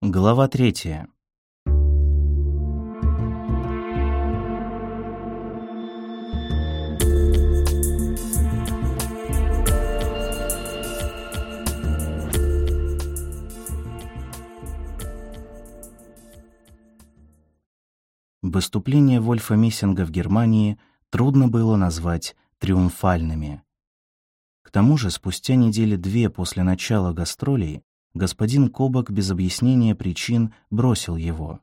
Глава третья. Выступления Вольфа Мессинга в Германии трудно было назвать триумфальными. К тому же, спустя недели две после начала гастролей, господин Кобак без объяснения причин бросил его.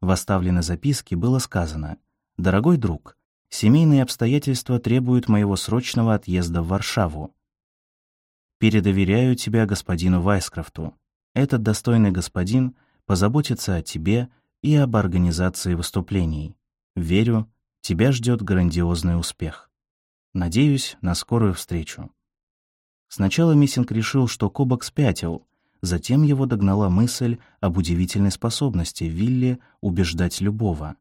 В оставленной записке было сказано «Дорогой друг, семейные обстоятельства требуют моего срочного отъезда в Варшаву. Передоверяю тебя господину Вайскрафту. Этот достойный господин позаботится о тебе и об организации выступлений. Верю, тебя ждет грандиозный успех. Надеюсь на скорую встречу. Сначала Миссинг решил, что Кобак спятил, затем его догнала мысль об удивительной способности Вилли убеждать любого.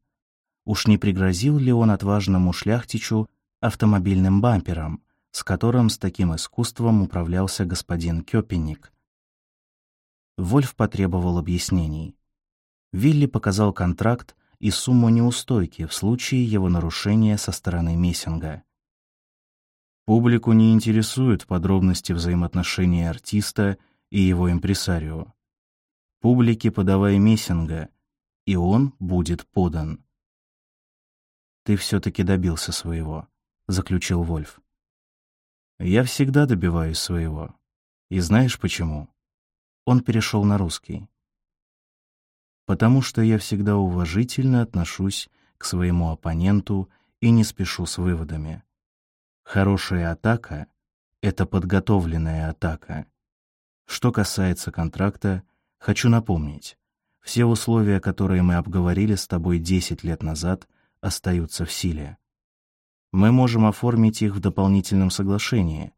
Уж не пригрозил ли он отважному шляхтичу автомобильным бампером, с которым с таким искусством управлялся господин Кёпенник? Вольф потребовал объяснений. Вилли показал контракт и сумму неустойки в случае его нарушения со стороны Мессинга. Публику не интересуют подробности взаимоотношений артиста и его импресарио. Публике подавай Мессинга, и он будет подан. «Ты все-таки добился своего», — заключил Вольф. «Я всегда добиваюсь своего. И знаешь почему?» Он перешел на русский потому что я всегда уважительно отношусь к своему оппоненту и не спешу с выводами. Хорошая атака — это подготовленная атака. Что касается контракта, хочу напомнить, все условия, которые мы обговорили с тобой 10 лет назад, остаются в силе. Мы можем оформить их в дополнительном соглашении,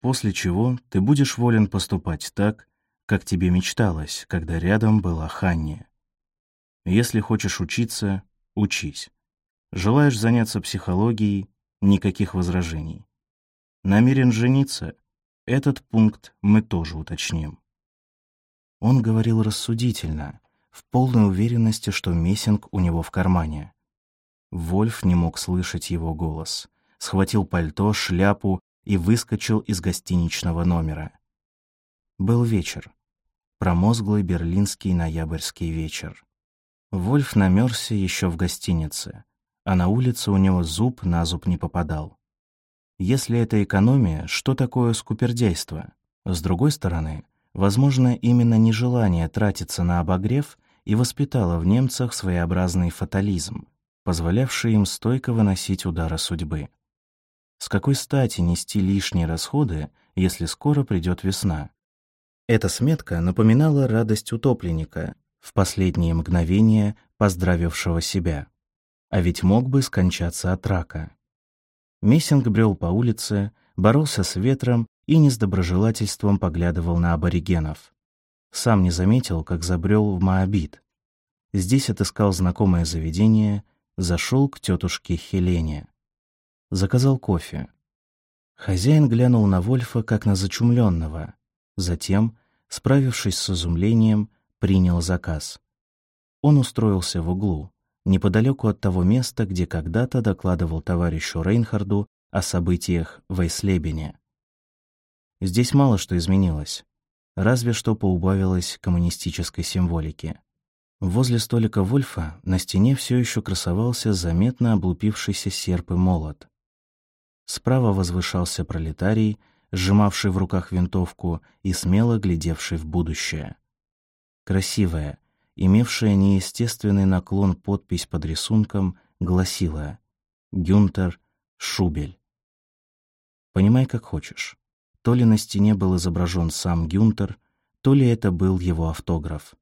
после чего ты будешь волен поступать так, как тебе мечталось, когда рядом была Ханни. Если хочешь учиться, учись. Желаешь заняться психологией, никаких возражений. Намерен жениться, этот пункт мы тоже уточним. Он говорил рассудительно, в полной уверенности, что Мессинг у него в кармане. Вольф не мог слышать его голос. Схватил пальто, шляпу и выскочил из гостиничного номера. Был вечер. Промозглый берлинский ноябрьский вечер. Вольф намерзся еще в гостинице, а на улице у него зуб на зуб не попадал. Если это экономия, что такое скупердейство? С другой стороны, возможно, именно нежелание тратиться на обогрев и воспитало в немцах своеобразный фатализм, позволявший им стойко выносить удары судьбы. С какой стати нести лишние расходы, если скоро придет весна? Эта сметка напоминала радость утопленника, в последние мгновения поздравившего себя. А ведь мог бы скончаться от рака. Мессинг брел по улице, боролся с ветром и не с доброжелательством поглядывал на аборигенов. Сам не заметил, как забрел в Моабит. Здесь отыскал знакомое заведение, зашел к тетушке Хелене. Заказал кофе. Хозяин глянул на Вольфа, как на зачумленного. Затем, справившись с изумлением, принял заказ. Он устроился в углу, неподалеку от того места, где когда-то докладывал товарищу Рейнхарду о событиях в Эйслебене. Здесь мало что изменилось, разве что поубавилось коммунистической символики. Возле столика Вольфа на стене все еще красовался заметно облупившийся серп и молот. Справа возвышался пролетарий, сжимавший в руках винтовку и смело глядевший в будущее красивая, имевшая неестественный наклон подпись под рисунком, гласила «Гюнтер Шубель». Понимай, как хочешь. То ли на стене был изображен сам Гюнтер, то ли это был его автограф.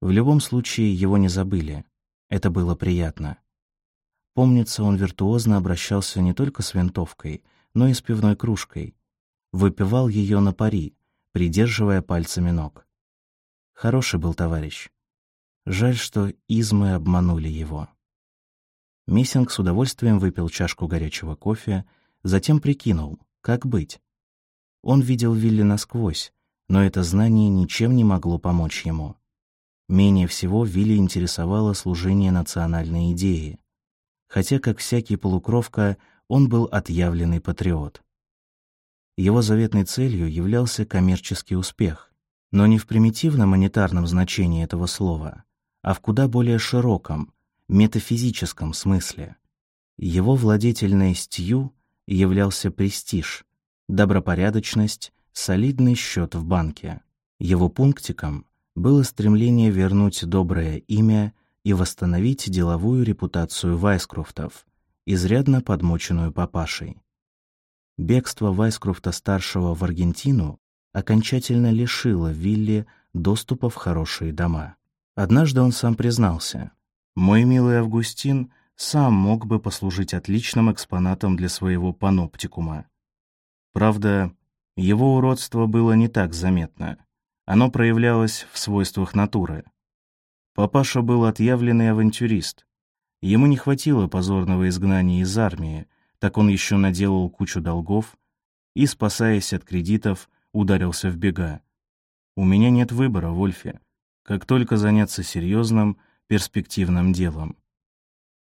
В любом случае, его не забыли. Это было приятно. Помнится, он виртуозно обращался не только с винтовкой, но и с пивной кружкой. Выпивал ее на пари, придерживая пальцами ног. Хороший был товарищ. Жаль, что измы обманули его. Миссинг с удовольствием выпил чашку горячего кофе, затем прикинул, как быть. Он видел Вилли насквозь, но это знание ничем не могло помочь ему. Менее всего Вилли интересовало служение национальной идеи. Хотя, как всякий полукровка, он был отъявленный патриот. Его заветной целью являлся коммерческий успех, но не в примитивном монетарном значении этого слова, а в куда более широком, метафизическом смысле. Его владетельностью являлся престиж, добропорядочность, солидный счет в банке. Его пунктиком было стремление вернуть доброе имя и восстановить деловую репутацию Вайскрофтов, изрядно подмоченную папашей. Бегство Вайскрофта-старшего в Аргентину окончательно лишило Вилли доступа в хорошие дома. Однажды он сам признался, «Мой милый Августин сам мог бы послужить отличным экспонатом для своего паноптикума. Правда, его уродство было не так заметно. Оно проявлялось в свойствах натуры. Папаша был отъявленный авантюрист. Ему не хватило позорного изгнания из армии, так он еще наделал кучу долгов и, спасаясь от кредитов, ударился в бега. У меня нет выбора, Вольфе. Как только заняться серьезным, перспективным делом.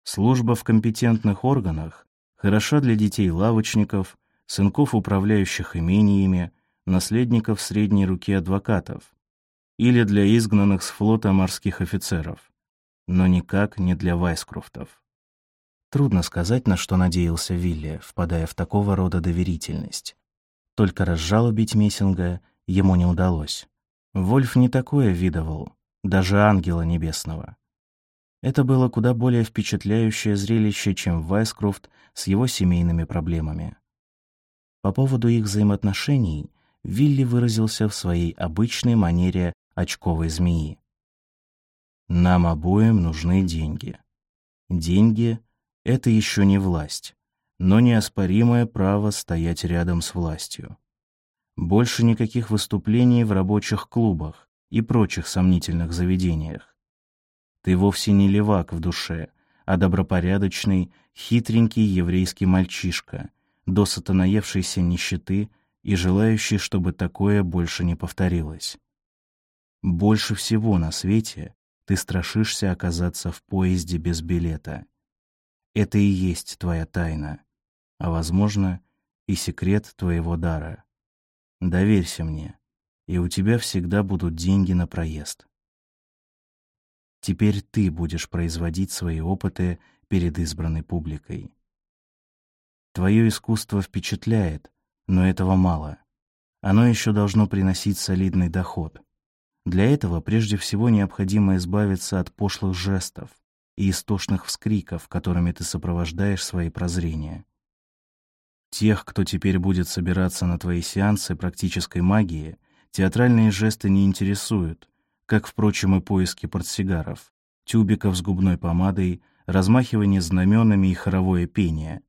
Служба в компетентных органах хороша для детей лавочников, сынков управляющих имениями, наследников средней руки адвокатов или для изгнанных с флота морских офицеров, но никак не для Вайскрофтов. Трудно сказать, на что надеялся Вилли, впадая в такого рода доверительность. Только разжалобить Мессинга ему не удалось. Вольф не такое видывал, даже ангела небесного. Это было куда более впечатляющее зрелище, чем Вайскрофт с его семейными проблемами. По поводу их взаимоотношений Вилли выразился в своей обычной манере очковой змеи. «Нам обоим нужны деньги. Деньги — это еще не власть, но неоспоримое право стоять рядом с властью. Больше никаких выступлений в рабочих клубах и прочих сомнительных заведениях. Ты вовсе не левак в душе, а добропорядочный, хитренький еврейский мальчишка, досыта наевшийся нищеты и желающий, чтобы такое больше не повторилось. Больше всего на свете ты страшишься оказаться в поезде без билета. Это и есть твоя тайна, а, возможно, и секрет твоего дара. Доверься мне, и у тебя всегда будут деньги на проезд. Теперь ты будешь производить свои опыты перед избранной публикой. Твое искусство впечатляет, но этого мало. Оно еще должно приносить солидный доход. Для этого прежде всего необходимо избавиться от пошлых жестов и истошных вскриков, которыми ты сопровождаешь свои прозрения. Тех, кто теперь будет собираться на твои сеансы практической магии, театральные жесты не интересуют, как, впрочем, и поиски портсигаров, тюбиков с губной помадой, размахивание знаменами и хоровое пение.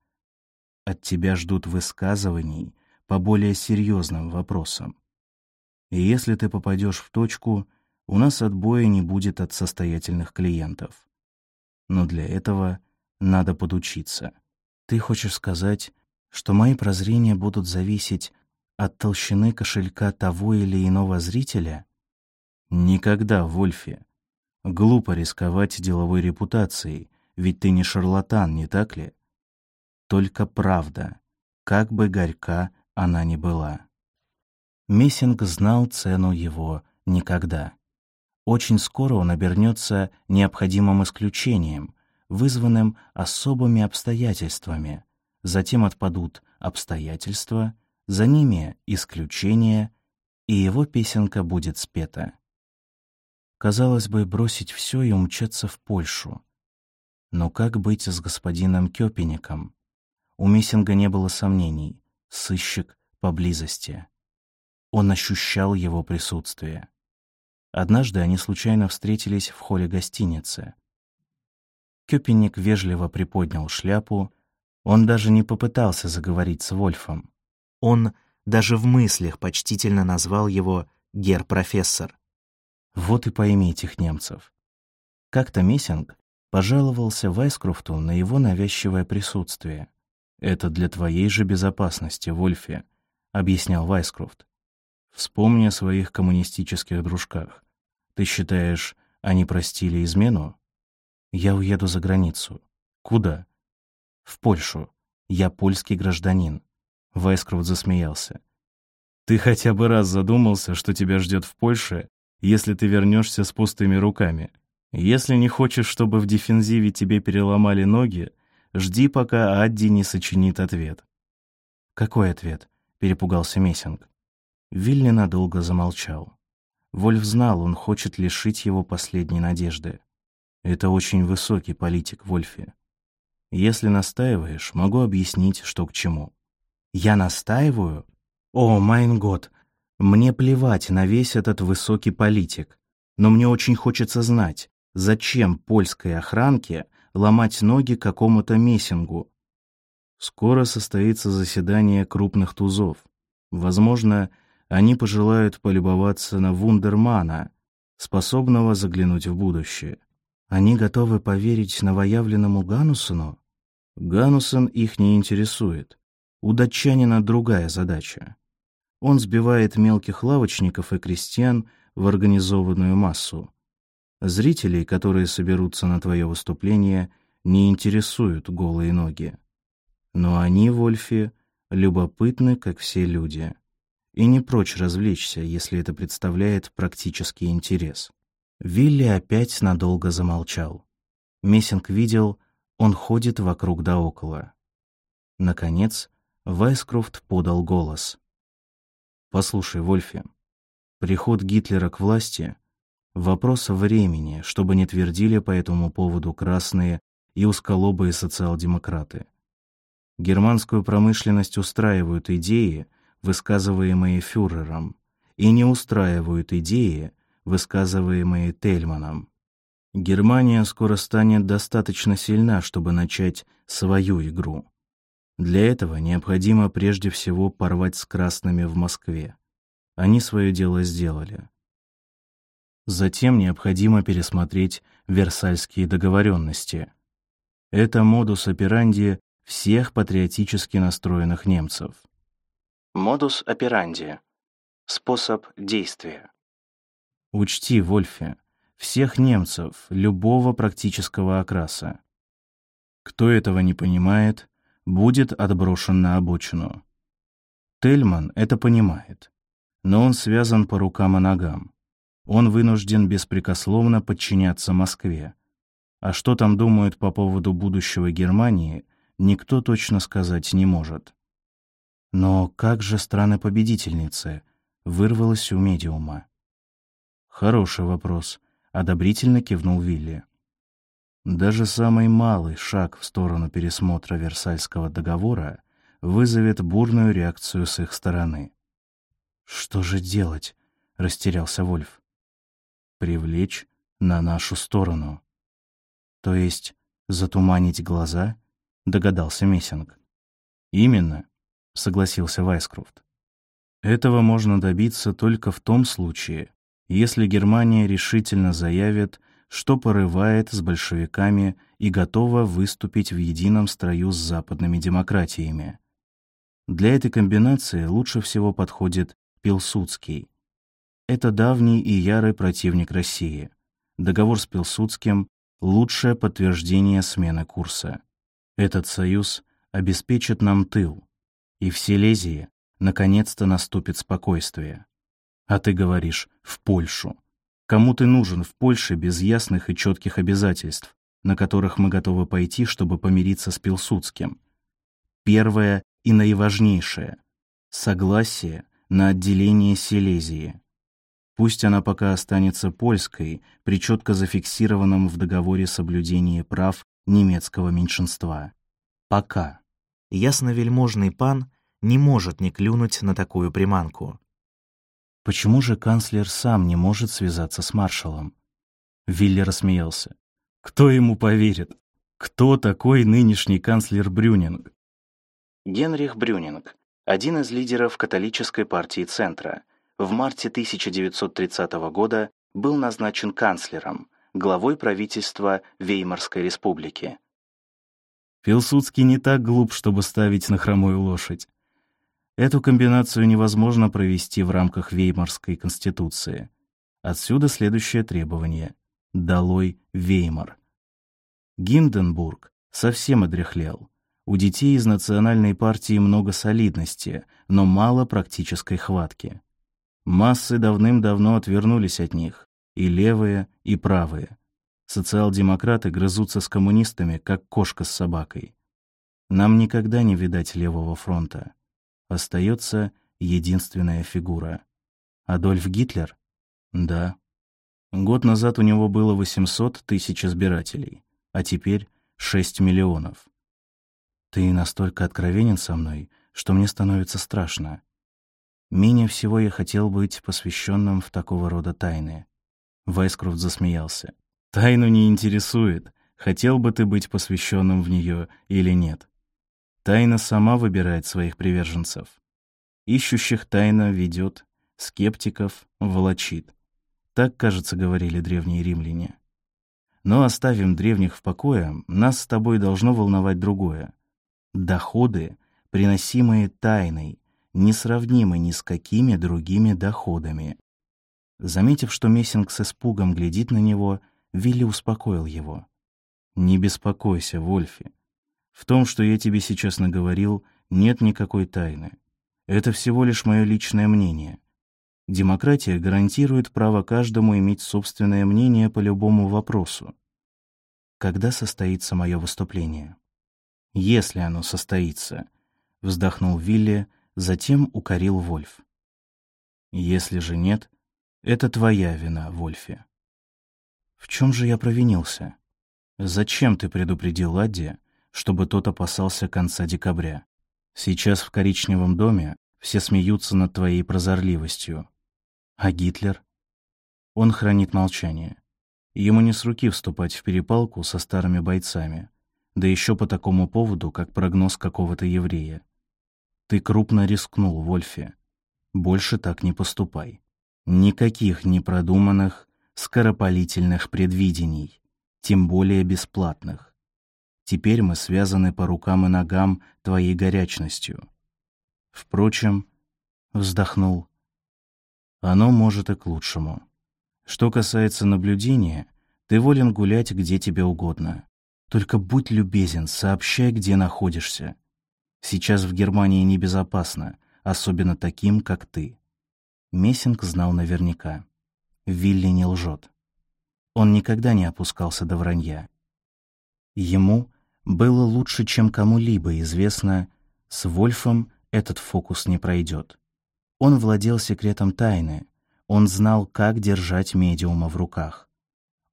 От тебя ждут высказываний по более серьезным вопросам. И если ты попадешь в точку, у нас отбоя не будет от состоятельных клиентов. Но для этого надо подучиться. Ты хочешь сказать, что мои прозрения будут зависеть от толщины кошелька того или иного зрителя? Никогда, Вольфе. Глупо рисковать деловой репутацией, ведь ты не шарлатан, не так ли? Только правда, как бы горька она ни была. Мессинг знал цену его никогда. Очень скоро он обернется необходимым исключением, вызванным особыми обстоятельствами. Затем отпадут обстоятельства, за ними исключения, и его песенка будет спета. Казалось бы, бросить все и умчаться в Польшу. Но как быть с господином Кёпеником? У Мессинга не было сомнений. Сыщик поблизости. Он ощущал его присутствие. Однажды они случайно встретились в холле гостиницы. Кёпеник вежливо приподнял шляпу, он даже не попытался заговорить с Вольфом. Он даже в мыслях почтительно назвал его «гер-профессор». Вот и пойми этих немцев. Как-то Мессинг пожаловался Вайскрофту на его навязчивое присутствие. «Это для твоей же безопасности, Вольфе», — объяснял Вайскрофт. «Вспомни о своих коммунистических дружках. Ты считаешь, Они простили измену? Я уеду за границу. Куда? В Польшу. Я польский гражданин. Вайскрофт засмеялся. Ты хотя бы раз задумался, что тебя ждет в Польше, если ты вернешься с пустыми руками? Если не хочешь, чтобы в дефензиве тебе переломали ноги, жди, пока Адди не сочинит ответ. Какой ответ? перепугался Мессинг. Вилли надолго замолчал. Вольф знал, он хочет лишить его последней надежды. Это очень высокий политик, Вольфи. Если настаиваешь, могу объяснить, что к чему. Я настаиваю? О, майн год! Мне плевать на весь этот высокий политик. Но мне очень хочется знать, зачем польской охранке ломать ноги какому-то мессингу. Скоро состоится заседание крупных тузов. Возможно, они пожелают полюбоваться на вундермана, способного заглянуть в будущее. Они готовы поверить новоявленному Ганусону? Ганусон их не интересует. У датчанина другая задача. Он сбивает мелких лавочников и крестьян в организованную массу. Зрителей, которые соберутся на твое выступление, не интересуют голые ноги. Но они, Вольфи, любопытны, как все люди и не прочь развлечься, если это представляет практический интерес. Вилли опять надолго замолчал. Мессинг видел, он ходит вокруг да около. Наконец, Вайскрофт подал голос. «Послушай, Вольфи, приход Гитлера к власти — вопрос времени, чтобы не твердили по этому поводу красные и узколобые социал-демократы. Германскую промышленность устраивают идеи — высказываемые фюрером, и не устраивают идеи, высказываемые Тельманом. Германия скоро станет достаточно сильна, чтобы начать свою игру. Для этого необходимо прежде всего порвать с красными в Москве. Они свое дело сделали. Затем необходимо пересмотреть Версальские договоренности. Это модус операнди всех патриотически настроенных немцев. Модус операнди. Способ действия. Учти, Вольфе, всех немцев любого практического окраса. Кто этого не понимает, будет отброшен на обочину. Тельман это понимает, но он связан по рукам и ногам. Он вынужден беспрекословно подчиняться Москве. А что там думают по поводу будущего Германии, никто точно сказать не может. Но как же страны-победительницы? Вырвалось у медиума. Хороший вопрос, одобрительно кивнул Вилли. Даже самый малый шаг в сторону пересмотра Версальского договора вызовет бурную реакцию с их стороны. Что же делать? растерялся Вольф. Привлечь на нашу сторону. То есть затуманить глаза? догадался Мессинг. Именно. — согласился Вайскрофт. «Этого можно добиться только в том случае, если Германия решительно заявит, что порывает с большевиками и готова выступить в едином строю с западными демократиями. Для этой комбинации лучше всего подходит Пилсудский. Это давний и ярый противник России. Договор с Пилсудским — лучшее подтверждение смены курса. Этот союз обеспечит нам тыл, и в Силезии наконец-то наступит спокойствие. А ты говоришь «в Польшу». Кому ты нужен в Польше без ясных и четких обязательств, на которых мы готовы пойти, чтобы помириться с Пилсудским? Первое и наиважнейшее — согласие на отделение Силезии. Пусть она пока останется польской, при четко зафиксированном в договоре соблюдении прав немецкого меньшинства. Пока ясновельможный пан не может не клюнуть на такую приманку. Почему же канцлер сам не может связаться с маршалом? Вилли рассмеялся. Кто ему поверит? Кто такой нынешний канцлер Брюнинг? Генрих Брюнинг, один из лидеров католической партии Центра, в марте 1930 года был назначен канцлером, главой правительства Веймарской республики. Пилсудский не так глуп, чтобы ставить на хромую лошадь. Эту комбинацию невозможно провести в рамках Веймарской конституции. Отсюда следующее требование. Долой Веймар. Гинденбург совсем одряхлел. У детей из национальной партии много солидности, но мало практической хватки. Массы давным-давно отвернулись от них, и левые, и правые. Социал-демократы грызутся с коммунистами, как кошка с собакой. Нам никогда не видать левого фронта. Остается единственная фигура. Адольф Гитлер? Да. Год назад у него было 800 тысяч избирателей, а теперь 6 миллионов. Ты настолько откровенен со мной, что мне становится страшно. Менее всего я хотел быть посвященным в такого рода тайны. Вайскрофт засмеялся. Тайну не интересует, хотел бы ты быть посвященным в нее или нет. Тайна сама выбирает своих приверженцев. Ищущих тайна ведет, скептиков волочит. Так, кажется, говорили древние римляне. Но оставим древних в покое, нас с тобой должно волновать другое. Доходы, приносимые тайной, несравнимы ни с какими другими доходами. Заметив, что Мессинг с испугом глядит на него, Вилли успокоил его. «Не беспокойся, Вольфи. В том, что я тебе сейчас наговорил, нет никакой тайны. Это всего лишь мое личное мнение. Демократия гарантирует право каждому иметь собственное мнение по любому вопросу. Когда состоится мое выступление? Если оно состоится, вздохнул Вилли, затем укорил Вольф. Если же нет, это твоя вина, Вольфи. В чем же я провинился? Зачем ты предупредил Ладди, чтобы тот опасался конца декабря. Сейчас в коричневом доме все смеются над твоей прозорливостью. А Гитлер? Он хранит молчание. Ему не с руки вступать в перепалку со старыми бойцами, да еще по такому поводу, как прогноз какого-то еврея. Ты крупно рискнул, Вольфе. Больше так не поступай. Никаких непродуманных, скоропалительных предвидений, тем более бесплатных. Теперь мы связаны по рукам и ногам твоей горячностью. Впрочем, вздохнул. Оно может и к лучшему. Что касается наблюдения, ты волен гулять где тебе угодно. Только будь любезен, сообщай, где находишься. Сейчас в Германии небезопасно, особенно таким, как ты. Мессинг знал наверняка. Вилли не лжет. Он никогда не опускался до вранья. Ему было лучше, чем кому-либо известно, с Вольфом этот фокус не пройдет. Он владел секретом тайны, он знал, как держать медиума в руках.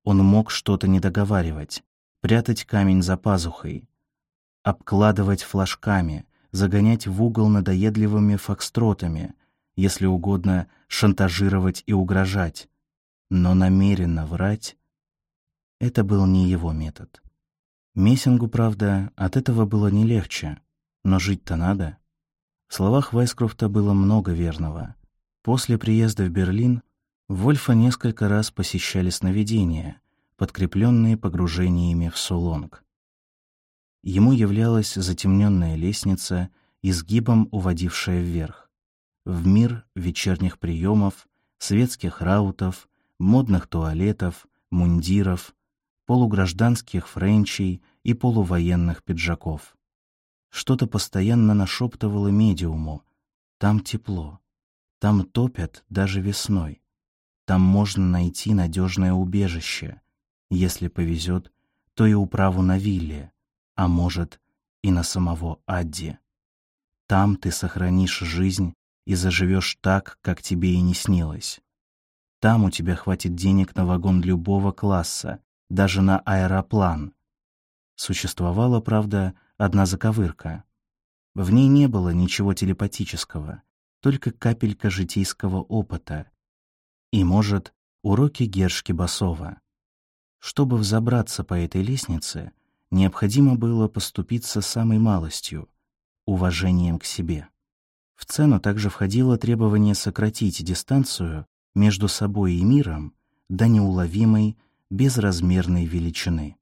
Он мог что-то недоговаривать, прятать камень за пазухой, обкладывать флажками, загонять в угол надоедливыми фокстротами, если угодно шантажировать и угрожать. Но намеренно врать — это был не его метод. Мессингу, правда, от этого было не легче, но жить-то надо. В словах Вайскрофта было много верного. После приезда в Берлин Вольфа несколько раз посещали сновидения, подкрепленные погружениями в Солонг. Ему являлась затемненная лестница, изгибом уводившая вверх, в мир вечерних приемов, светских раутов, модных туалетов, мундиров, полугражданских френчей и полувоенных пиджаков. Что-то постоянно нашептывало медиуму. Там тепло. Там топят даже весной. Там можно найти надежное убежище. Если повезет, то и управу на вилле, а может, и на самого Адди. Там ты сохранишь жизнь и заживешь так, как тебе и не снилось. Там у тебя хватит денег на вагон любого класса, даже на аэроплан. Существовала, правда, одна заковырка. В ней не было ничего телепатического, только капелька житейского опыта. И, может, уроки Гершки Басова. Чтобы взобраться по этой лестнице, необходимо было поступиться самой малостью — уважением к себе. В цену также входило требование сократить дистанцию между собой и миром до неуловимой безразмерной величины.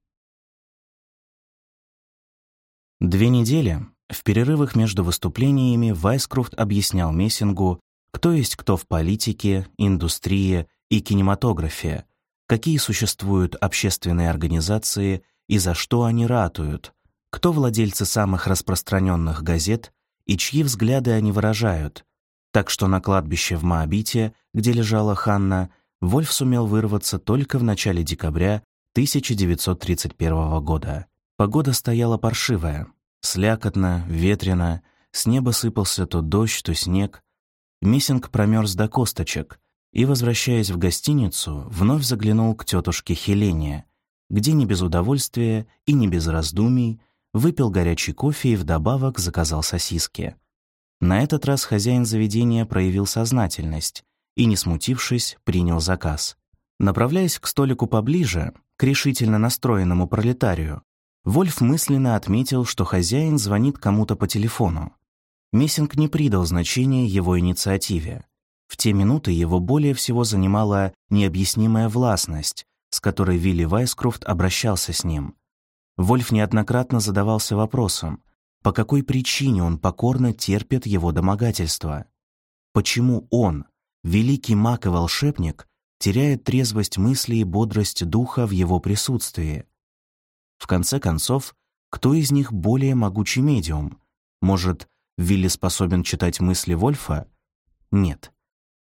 Две недели в перерывах между выступлениями Вайскрофт объяснял Мессингу, кто есть кто в политике, индустрии и кинематографе, какие существуют общественные организации и за что они ратуют, кто владельцы самых распространенных газет и чьи взгляды они выражают. Так что на кладбище в Моабите, где лежала Ханна, Вольф сумел вырваться только в начале декабря 1931 года. Погода стояла паршивая, слякотно, ветрено, с неба сыпался то дождь, то снег. Миссинг промерз до косточек и, возвращаясь в гостиницу, вновь заглянул к тетушке Хелене, где не без удовольствия и не без раздумий выпил горячий кофе и вдобавок заказал сосиски. На этот раз хозяин заведения проявил сознательность и, не смутившись, принял заказ. Направляясь к столику поближе, к решительно настроенному пролетарию, Вольф мысленно отметил, что хозяин звонит кому-то по телефону. Мессинг не придал значения его инициативе. В те минуты его более всего занимала необъяснимая властность, с которой Вилли Вайскрофт обращался с ним, Вольф неоднократно задавался вопросом, по какой причине он покорно терпит его домогательства. Почему он, великий маг и волшебник, теряет трезвость мысли и бодрость духа в его присутствии? В конце концов, кто из них более могучий медиум? Может, Вилли способен читать мысли Вольфа? Нет.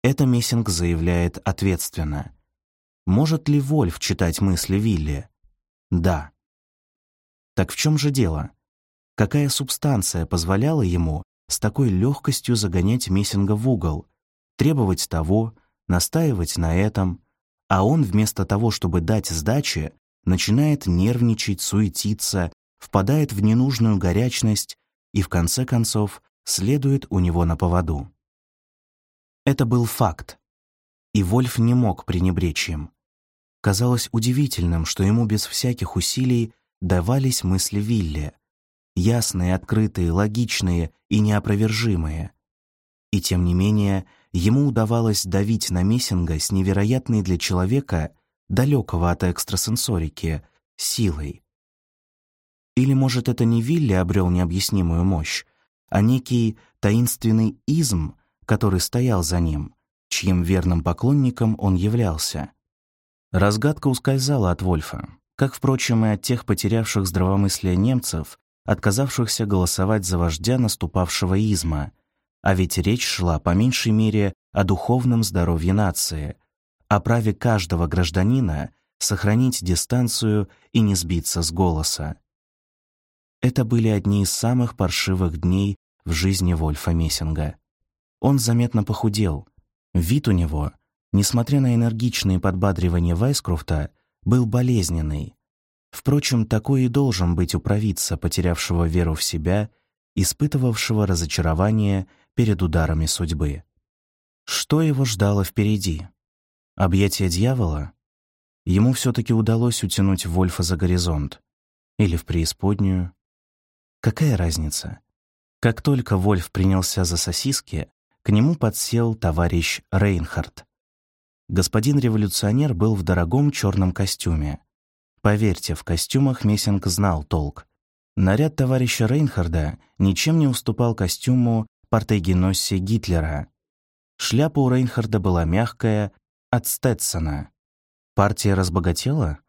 Это Мессинг заявляет ответственно. Может ли Вольф читать мысли Вилли? Да. Так в чем же дело? Какая субстанция позволяла ему с такой легкостью загонять Мессинга в угол, требовать того, настаивать на этом, а он вместо того, чтобы дать сдачи, начинает нервничать, суетиться, впадает в ненужную горячность и, в конце концов, следует у него на поводу. Это был факт, и Вольф не мог пренебречь им. Казалось удивительным, что ему без всяких усилий давались мысли Вилли, ясные, открытые, логичные и неопровержимые. И тем не менее, ему удавалось давить на Мессинга с невероятной для человека, далекого от экстрасенсорики, силой. Или, может, это не Вилли обрел необъяснимую мощь, а некий таинственный изм, который стоял за ним, чьим верным поклонником он являлся. Разгадка ускользала от Вольфа как, впрочем, и от тех потерявших здравомыслие немцев, отказавшихся голосовать за вождя наступавшего изма. А ведь речь шла, по меньшей мере, о духовном здоровье нации, о праве каждого гражданина сохранить дистанцию и не сбиться с голоса. Это были одни из самых паршивых дней в жизни Вольфа Мессинга. Он заметно похудел. Вид у него, несмотря на энергичные подбадривания Вайскрофта, был болезненный. Впрочем, такой и должен быть у провидца, потерявшего веру в себя, испытывавшего разочарование перед ударами судьбы. Что его ждало впереди? Объятие дьявола? Ему все-таки удалось утянуть Вольфа за горизонт. Или в преисподнюю. Какая разница? Как только Вольф принялся за сосиски, к нему подсел товарищ Рейнхард. Господин революционер был в дорогом черном костюме. Поверьте, в костюмах Мессинг знал толк. Наряд товарища Рейнхарда ничем не уступал костюму портегеносси Гитлера. Шляпа у Рейнхарда была мягкая, от Стетсона. Партия разбогатела?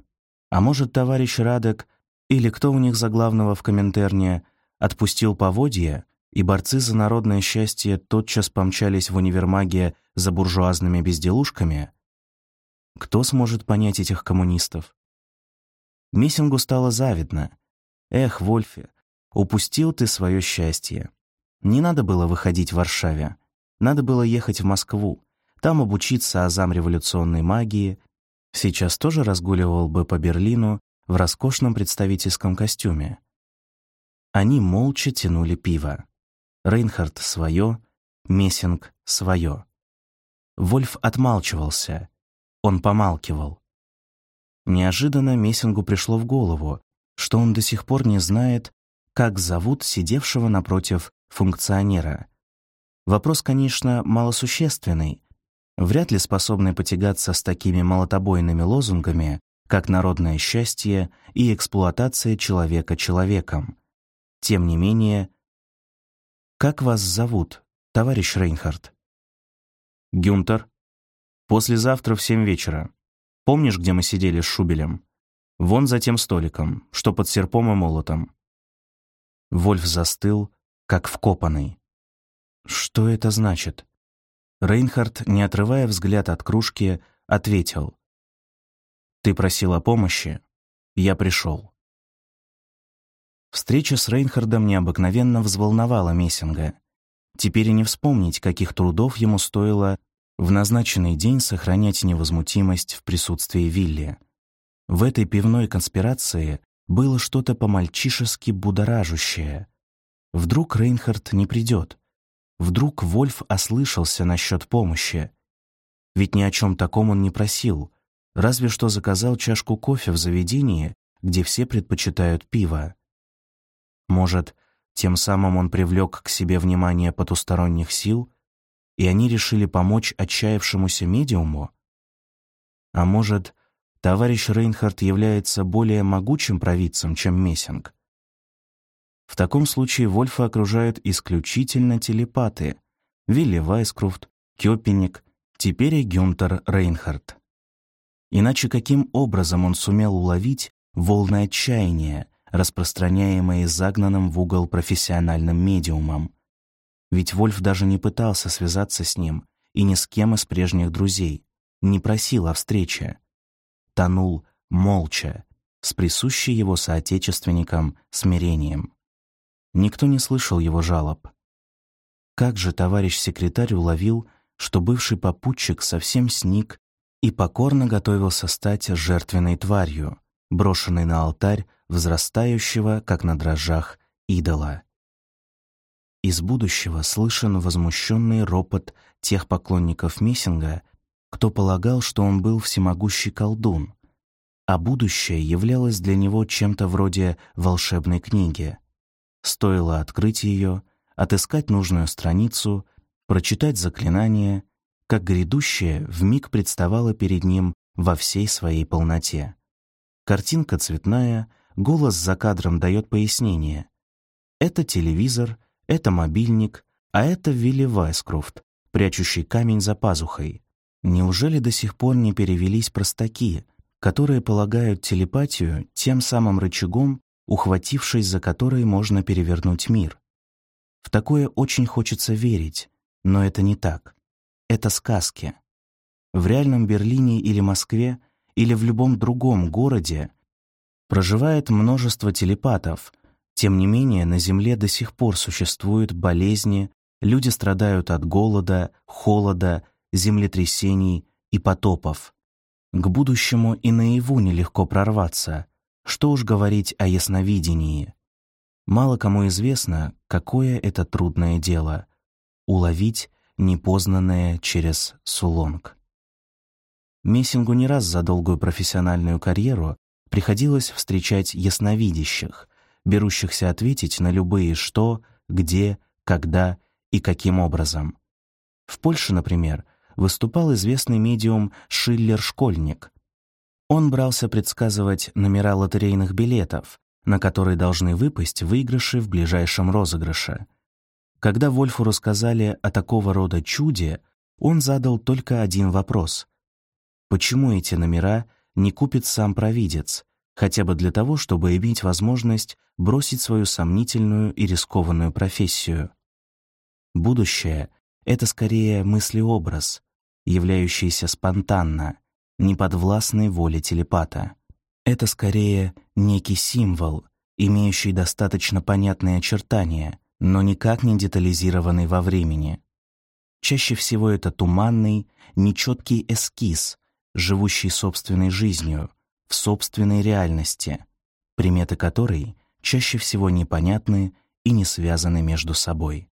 А может, товарищ Радек, или кто у них за главного в Коминтерне, отпустил поводья, и борцы за народное счастье тотчас помчались в универмаге за буржуазными безделушками? Кто сможет понять этих коммунистов? Миссингу стало завидно. Эх, Вольфе, упустил ты свое счастье. Не надо было выходить в Варшаве. Надо было ехать в Москву, там обучиться азам революционной магии. Сейчас тоже разгуливал бы по Берлину в роскошном представительском костюме. Они молча тянули пиво. Рейнхард — свое, Мессинг — свое. Вольф отмалчивался. Он помалкивал. Неожиданно Мессингу пришло в голову, что он до сих пор не знает, как зовут сидевшего напротив функционера. Вопрос, конечно, малосущественный, вряд ли способный потягаться с такими молотобойными лозунгами, как народное счастье и эксплуатация человека человеком. Тем не менее, «Как вас зовут, товарищ Рейнхард?» «Гюнтер. Послезавтра в семь вечера. Помнишь, где мы сидели с Шубелем? Вон за тем столиком, что под серпом и молотом». Вольф застыл, как вкопанный. «Что это значит?» Рейнхард, не отрывая взгляд от кружки, ответил. «Ты просил о помощи. Я пришел». Встреча с Рейнхардом необыкновенно взволновала Мессинга. Теперь и не вспомнить, каких трудов ему стоило в назначенный день сохранять невозмутимость в присутствии Вилли. В этой пивной конспирации было что-то по-мальчишески будоражущее. Вдруг Рейнхард не придет. Вдруг Вольф ослышался насчет помощи. Ведь ни о чем таком он не просил, разве что заказал чашку кофе в заведении, где все предпочитают пиво. Может, тем самым он привлек к себе внимание потусторонних сил, и они решили помочь отчаявшемуся медиуму? А может, товарищ Рейнхард является более могучим провидцем, чем Мессинг? В таком случае Вольфа окружают исключительно телепаты — Вилли Вайскруфт, Кёпеник, теперь и Гюнтер Рейнхард. Иначе каким образом он сумел уловить волны отчаяния, распространяемые загнанным в угол профессиональным медиумом? Ведь Вольф даже не пытался связаться с ним и ни с кем из прежних друзей, не просил о встрече. Тонул молча, с присущей его соотечественникам смирением. Никто не слышал его жалоб. Как же товарищ секретарь уловил, что бывший попутчик совсем сник и покорно готовился стать жертвенной тварью, брошенной на алтарь взрастающего, как на дрожжах, идола. Из будущего слышен возмущенный ропот тех поклонников Мессинга, кто полагал, что он был всемогущий колдун, а будущее являлось для него чем-то вроде волшебной книги. Стоило открыть ее, отыскать нужную страницу, прочитать заклинание, как грядущее вмиг представало перед ним во всей своей полноте. Картинка цветная, голос за кадром дает пояснение. Это телевизор, это мобильник, а это Вилли Вайскрофт, прячущий камень за пазухой. Неужели до сих пор не перевелись простаки, которые полагают телепатию тем самым рычагом, ухватившись за который можно перевернуть мир. В такое очень хочется верить, но это не так. Это сказки. В реальном Берлине или Москве или в любом другом городе проживает множество телепатов, тем не менее на Земле до сих пор существуют болезни, люди страдают от голода, холода, землетрясений и потопов. К будущему и наяву нелегко прорваться, что уж говорить о ясновидении. Мало кому известно, какое это трудное дело — уловить непознанное через Сулонг. Мессингу не раз за долгую профессиональную карьеру приходилось встречать ясновидящих, берущихся ответить на любые «что», «где», «когда» и «каким образом». В Польше, например, выступал известный медиум Шиллер-школьник, он брался предсказывать номера лотерейных билетов, на которые должны выпасть выигрыши в ближайшем розыгрыше. Когда Вольфу рассказали о такого рода чуде, он задал только один вопрос. Почему эти номера не купит сам провидец, хотя бы для того, чтобы иметь возможность бросить свою сомнительную и рискованную профессию? Будущее — это скорее мыслеобраз, являющийся спонтанно, неподвластной воле телепата. Это скорее некий символ, имеющий достаточно понятные очертания, но никак не детализированный во времени. Чаще всего это туманный, нечеткий эскиз, живущий собственной жизнью, в собственной реальности, приметы которой чаще всего непонятны и не связаны между собой.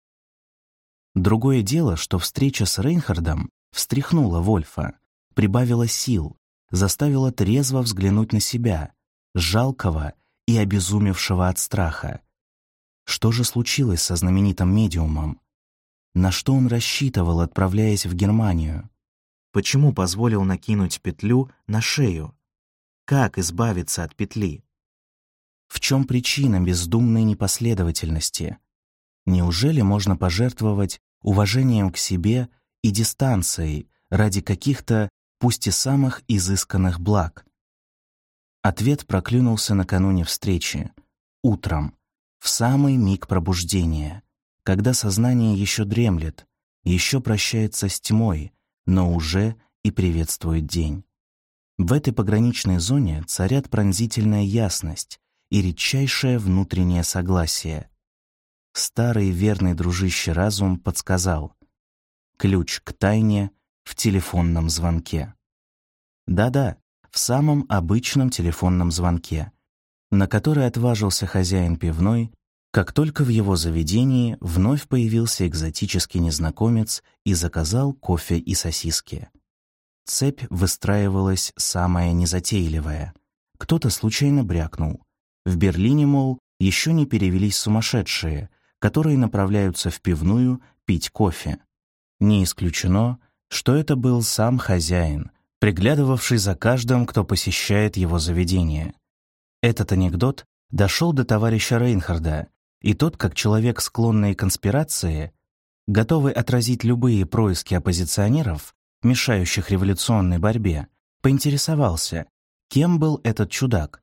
Другое дело, что встреча с Рейнхардом встряхнула Вольфа, прибавила сил, заставила трезво взглянуть на себя, жалкого и обезумевшего от страха. Что же случилось со знаменитым медиумом? На что он рассчитывал, отправляясь в Германию? Почему позволил накинуть петлю на шею? Как избавиться от петли? В чем причина бездумной непоследовательности? Неужели можно пожертвовать уважением к себе и дистанцией ради каких-то пусть и самых изысканных благ? Ответ проклюнулся накануне встречи, утром, в самый миг пробуждения, когда сознание еще дремлет, еще прощается с тьмой, но уже и приветствует день. В этой пограничной зоне царят пронзительная ясность и редчайшее внутреннее согласие. Старый верный дружище разум подсказал ключ к тайне в телефонном звонке. Да-да, в самом обычном телефонном звонке, на который отважился хозяин пивной, как только в его заведении вновь появился экзотический незнакомец и заказал кофе и сосиски. Цепь выстраивалась самая незатейливая. Кто-то случайно брякнул. В Берлине, мол, еще не перевелись сумасшедшие, которые направляются в пивную пить кофе. Не исключено, что это был сам хозяин, приглядывавший за каждым, кто посещает его заведение. Этот анекдот дошел до товарища Рейнхарда, и тот, как человек, склонный к конспирации, готовый отразить любые происки оппозиционеров, мешающих революционной борьбе, поинтересовался, кем был этот чудак.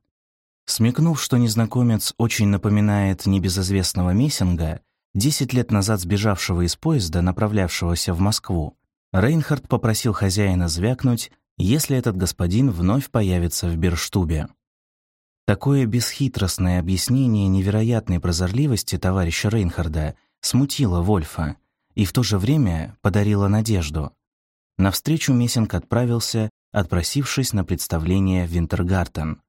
Смекнув, что незнакомец очень напоминает небезызвестного Мессинга, десять лет назад сбежавшего из поезда, направлявшегося в Москву, Рейнхард попросил хозяина звякнуть если этот господин вновь появится в Берштубе. Такое бесхитростное объяснение невероятной прозорливости товарища Рейнхарда смутило Вольфа и в то же время подарило надежду. Навстречу Мессинг отправился, отпросившись на представление в Винтергартен.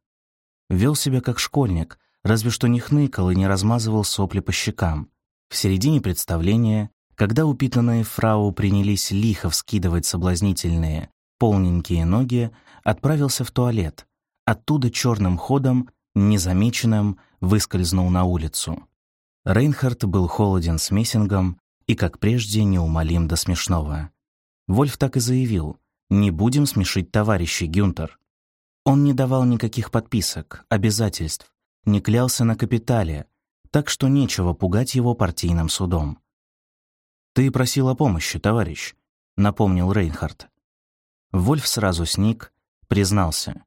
Вел себя как школьник, разве что не хныкал и не размазывал сопли по щекам. В середине представления, когда упитанные фрау принялись лихо вскидывать соблазнительные полненькие ноги, отправился в туалет. Оттуда черным ходом, незамеченным, выскользнул на улицу. Рейнхард был холоден с Мессингом и, как прежде, неумолим до смешного. Вольф так и заявил «Не будем смешить товарищей, Гюнтер». Он не давал никаких подписок, обязательств, не клялся на капитале, так что нечего пугать его партийным судом. «Ты просил о помощи, товарищ», — напомнил Рейнхард. Вольф сразу сник, признался.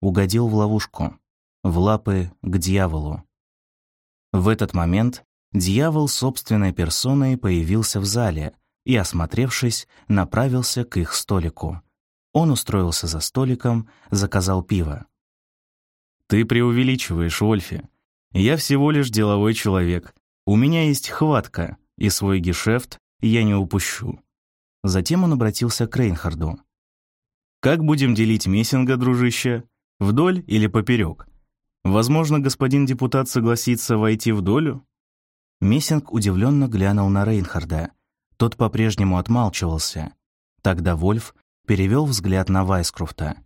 Угодил в ловушку, в лапы к дьяволу. В этот момент дьявол собственной персоной появился в зале и, осмотревшись, направился к их столику. Он устроился за столиком, заказал пиво. «Ты преувеличиваешь, Вольфи. Я всего лишь деловой человек. У меня есть хватка, и свой гешефт я не упущу». Затем он обратился к Рейнхарду. Как будем делить Мессинга, дружище? Вдоль или поперек? Возможно, господин депутат согласится войти в долю? Мессинг удивленно глянул на Рейнхарда. Тот по-прежнему отмалчивался. Тогда Вольф перевел взгляд на Вайскруфта.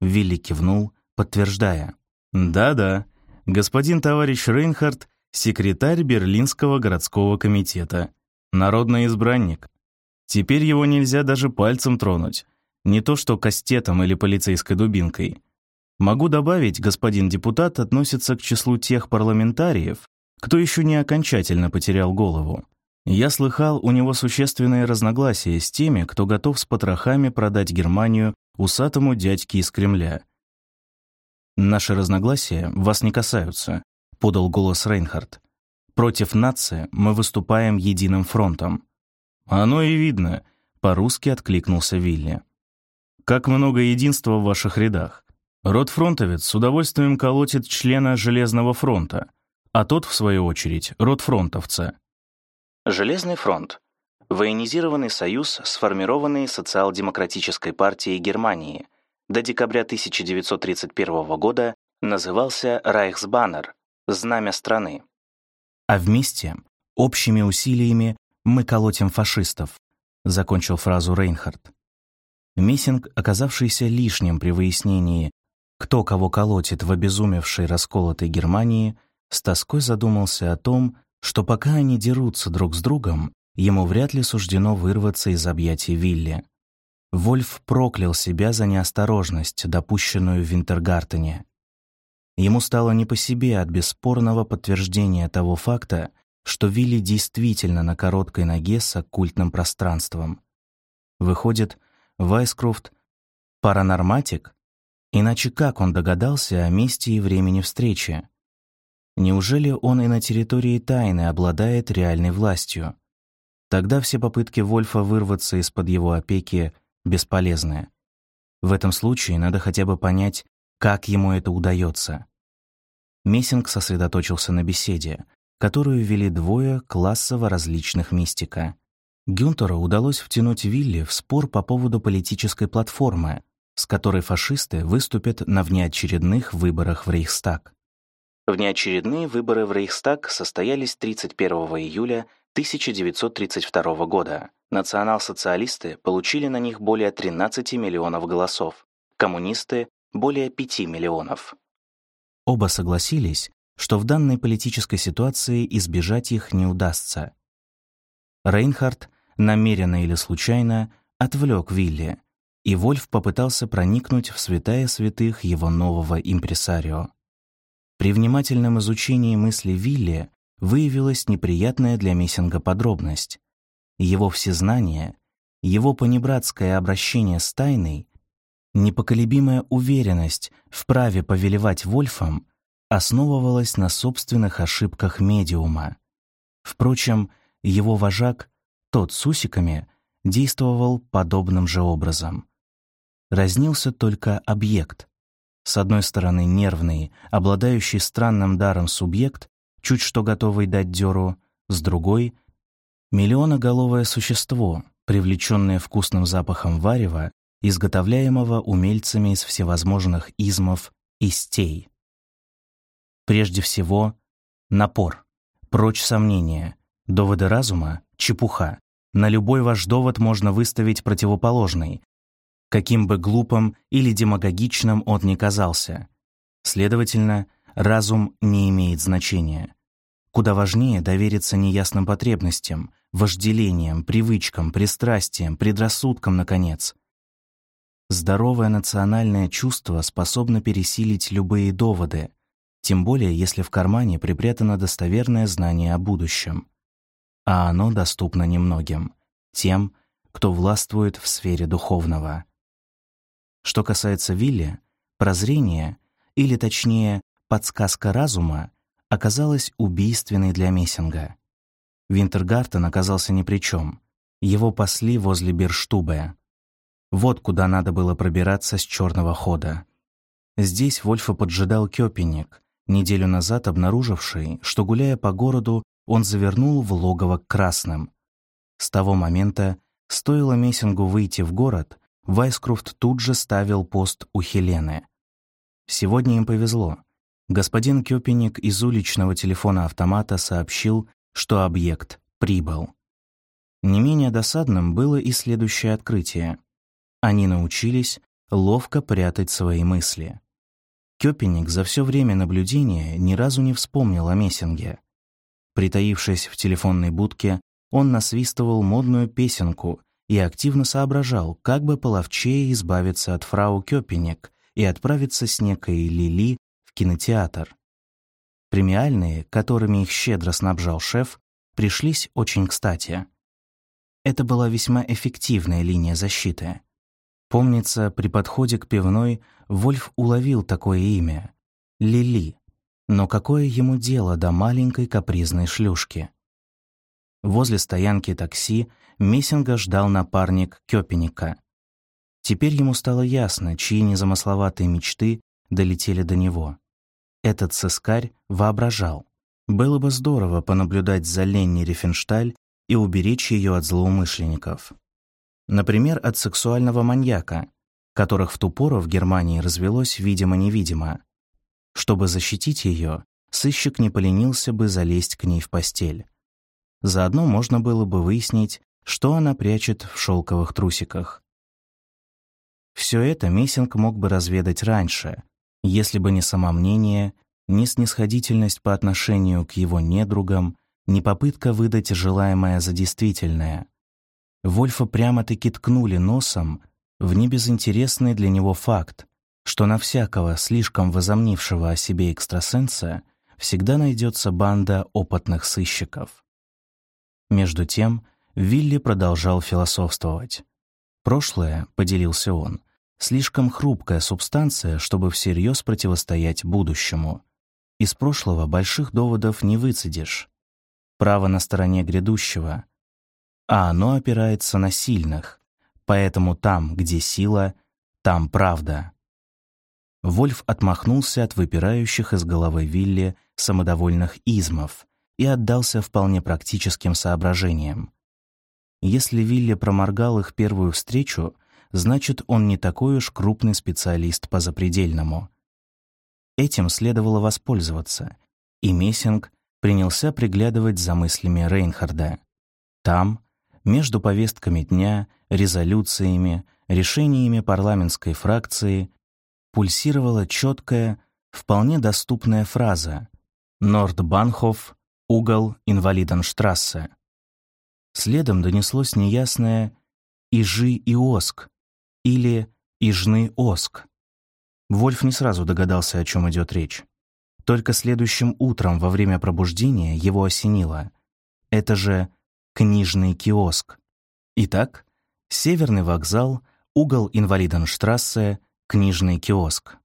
Вилли кивнул, подтверждая. «Да-да, господин товарищ Рейнхард — секретарь Берлинского городского комитета, народный избранник. Теперь его нельзя даже пальцем тронуть. Не то что кастетом или полицейской дубинкой. Могу добавить, господин депутат относится к числу тех парламентариев, кто еще не окончательно потерял голову. Я слыхал, у него существенные разногласия с теми, кто готов с потрохами продать Германию усатому дядьке из Кремля. «Наши разногласия вас не касаются», — подал голос Рейнхард. «Против нации мы выступаем единым фронтом». «Оно и видно», — по-русски откликнулся Вилли. Как много единства в ваших рядах. Ротфронтовец с удовольствием колотит члена Железного фронта, а тот, в свою очередь, ротфронтовца. Железный фронт. Военизированный союз, сформированный социал-демократической партией Германии. До декабря 1931 года назывался Райхсбаннер – Знамя страны. А вместе, общими усилиями, мы колотим фашистов, закончил фразу Рейнхард. Мессинг, оказавшийся лишним при выяснении, кто кого колотит в обезумевшей расколотой Германии, с тоской задумался о том, что пока они дерутся друг с другом, ему вряд ли суждено вырваться из объятий Вилли. Вольф проклял себя за неосторожность, допущенную в Винтергартене. Ему стало не по себе от бесспорного подтверждения того факта, что Вилли действительно на короткой ноге с оккультным пространством. Выходит, Вайскрофт Паранорматик? Иначе как он догадался о месте и времени встречи? Неужели он и на территории тайны обладает реальной властью? Тогда все попытки Вольфа вырваться из-под его опеки бесполезны. В этом случае надо хотя бы понять, как ему это удается. Мессинг сосредоточился на беседе, которую вели двое классово различных мистика. Гюнтеру удалось втянуть Вилли в спор по поводу политической платформы, с которой фашисты выступят на внеочередных выборах в Рейхстаг. Внеочередные выборы в Рейхстаг состоялись 31 июля 1932 года. Национал-социалисты получили на них более 13 миллионов голосов, коммунисты — более 5 миллионов. Оба согласились, что в данной политической ситуации избежать их не удастся. Рейнхард, намеренно или случайно, отвлек Вилли, и Вольф попытался проникнуть в святая святых его нового импресарио. При внимательном изучении мысли Вилли выявилась неприятная для Мессинга подробность. Его всезнание, его понебратское обращение с тайной, непоколебимая уверенность в праве повелевать Вольфом основывалась на собственных ошибках медиума. Впрочем, его вожак, тот с усиками, действовал подобным же образом. Разнился только объект, с одной стороны, нервный, обладающий странным даром субъект, чуть что готовый дать дёру, с другой — миллионоголовое существо, привлеченное вкусным запахом варева, изготовляемого умельцами из всевозможных измов и стей. Прежде всего, напор, прочь сомнения, доводы разума — чепуха. На любой ваш довод можно выставить противоположный, каким бы глупым или демагогичным он ни казался. Следовательно, разум не имеет значения. Куда важнее довериться неясным потребностям, вожделениям, привычкам, пристрастиям, предрассудкам, наконец. Здоровое национальное чувство способно пересилить любые доводы, тем более если в кармане припрятано достоверное знание о будущем. А оно доступно немногим, тем, кто властвует в сфере духовного. Что касается Вилли, прозрение, или точнее, подсказка разума, оказалась убийственной для Мессинга. Винтергартен оказался ни при чем. Его пасли возле Берштубе. Вот куда надо было пробираться с черного хода. Здесь Вольфа поджидал Кёпенек, неделю назад обнаруживший, что, гуляя по городу, он завернул в логово к красным. С того момента, стоило Мессингу выйти в город, Вайскрофт тут же ставил пост у Хелены. Сегодня им повезло. Господин Кёпеник из уличного телефона-автомата сообщил, что объект прибыл. Не менее досадным было и следующее открытие. Они научились ловко прятать свои мысли. Кёпеник за все время наблюдения ни разу не вспомнил о Мессинге. Притаившись в телефонной будке, он насвистывал модную песенку и активно соображал, как бы половчее избавиться от фрау Кёпенек и отправиться с некой Лили в кинотеатр. Премиальные, которыми их щедро снабжал шеф, пришлись очень кстати. Это была весьма эффективная линия защиты. Помнится, при подходе к пивной Вольф уловил такое имя — Лили. Но какое ему дело до маленькой капризной шлюшки? Возле стоянки такси Мессинга ждал напарник Кёпеника. Теперь ему стало ясно, чьи незамысловатые мечты долетели до него. Этот сыскарь воображал. Было бы здорово понаблюдать за Ленни Рифеншталь и уберечь ее от злоумышленников. Например, от сексуального маньяка, которых в ту пору в Германии развелось видимо-невидимо. Чтобы защитить ее, сыщик не поленился бы залезть к ней в постель. Заодно можно было бы выяснить, что она прячет в шелковых трусиках. Все это Мессинг мог бы разведать раньше, если бы не самомнение, ни снисходительность по отношению к его недругам, ни попытка выдать желаемое за действительное. Вольфа прямо-таки ткнули носом в небезынтересный для него факт, что на всякого слишком возомнившего о себе экстрасенса всегда найдется банда опытных сыщиков. Между тем, Вилли продолжал философствовать. «Прошлое», — поделился он, слишком хрупкая субстанция, чтобы всерьез противостоять будущему. Из прошлого больших доводов не выцедишь. Право на стороне грядущего, а оно опирается на сильных, поэтому там, где сила, там правда. Вольф отмахнулся от выпирающих из головы Вилли самодовольных измов и отдался вполне практическим соображениям. Если Вилли проморгал их первую встречу, значит, он не такой уж крупный специалист по запредельному. Этим следовало воспользоваться, и Мессинг принялся приглядывать за мыслями Рейнхарда. Там, между повестками дня, резолюциями, решениями парламентской фракции, пульсировала четкая, вполне доступная фраза «Нордбанхоф, угол Инвалиденштрассе». Следом донеслось неясное «Ижи и Оск» или «Ижны Оск». Вольф не сразу догадался, о чем идет речь. Только следующим утром во время пробуждения его осенило. Это же книжный киоск. Итак, Северный вокзал, угол Инвалиденштрассе, книжный киоск.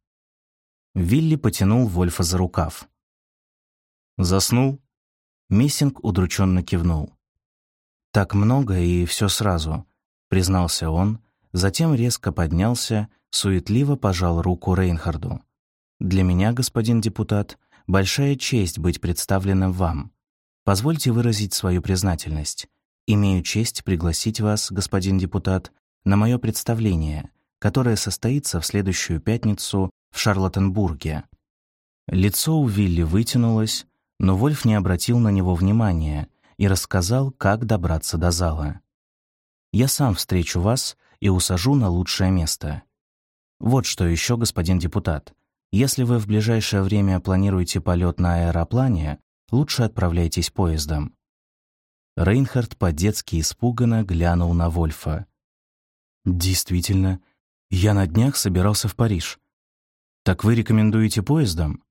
Вилли потянул Вольфа за рукав. «Заснул?» Мессинг удрученно кивнул. «Так много и все сразу», — признался он, затем резко поднялся, суетливо пожал руку Рейнхарду. «Для меня, господин депутат, большая честь быть представленным вам. Позвольте выразить свою признательность. Имею честь пригласить вас, господин депутат, на мое представление, которое состоится в следующую пятницу в Шарлоттенбурге». Лицо у Вилли вытянулось, но Вольф не обратил на него внимания и рассказал, как добраться до зала. «Я сам встречу вас и усажу на лучшее место. Вот что еще, господин депутат. Если вы в ближайшее время планируете полет на аэроплане, лучше отправляйтесь поездом». Рейнхард по-детски испуганно глянул на Вольфа. «Действительно, я на днях собирался в Париж. Так вы рекомендуете поездом?»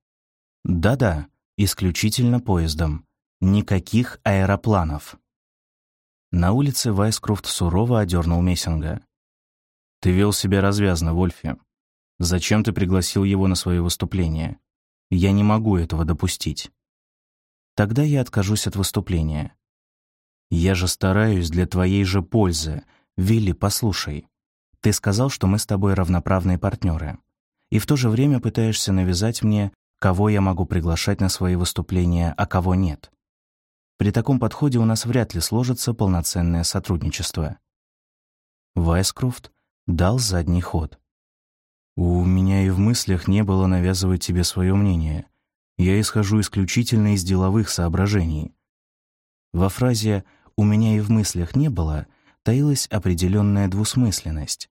«Да-да, исключительно поездом. Никаких аэропланов». На улице Вайскрофт сурово одернул Мессинга. «Ты вел себя развязно, Вольфи. Зачем ты пригласил его на свое выступление? Я не могу этого допустить». «Тогда я откажусь от выступления». «Я же стараюсь для твоей же пользы. Вилли, послушай. Ты сказал, что мы с тобой равноправные партнеры, и в то же время пытаешься навязать мне, кого я могу приглашать на свои выступления, а кого нет. При таком подходе у нас вряд ли сложится полноценное сотрудничество. Вайскрофт дал задний ход. «У меня и в мыслях не было навязывать тебе свое мнение. Я исхожу исключительно из деловых соображений». Во фразе «у меня и в мыслях не было» таилась определенная двусмысленность.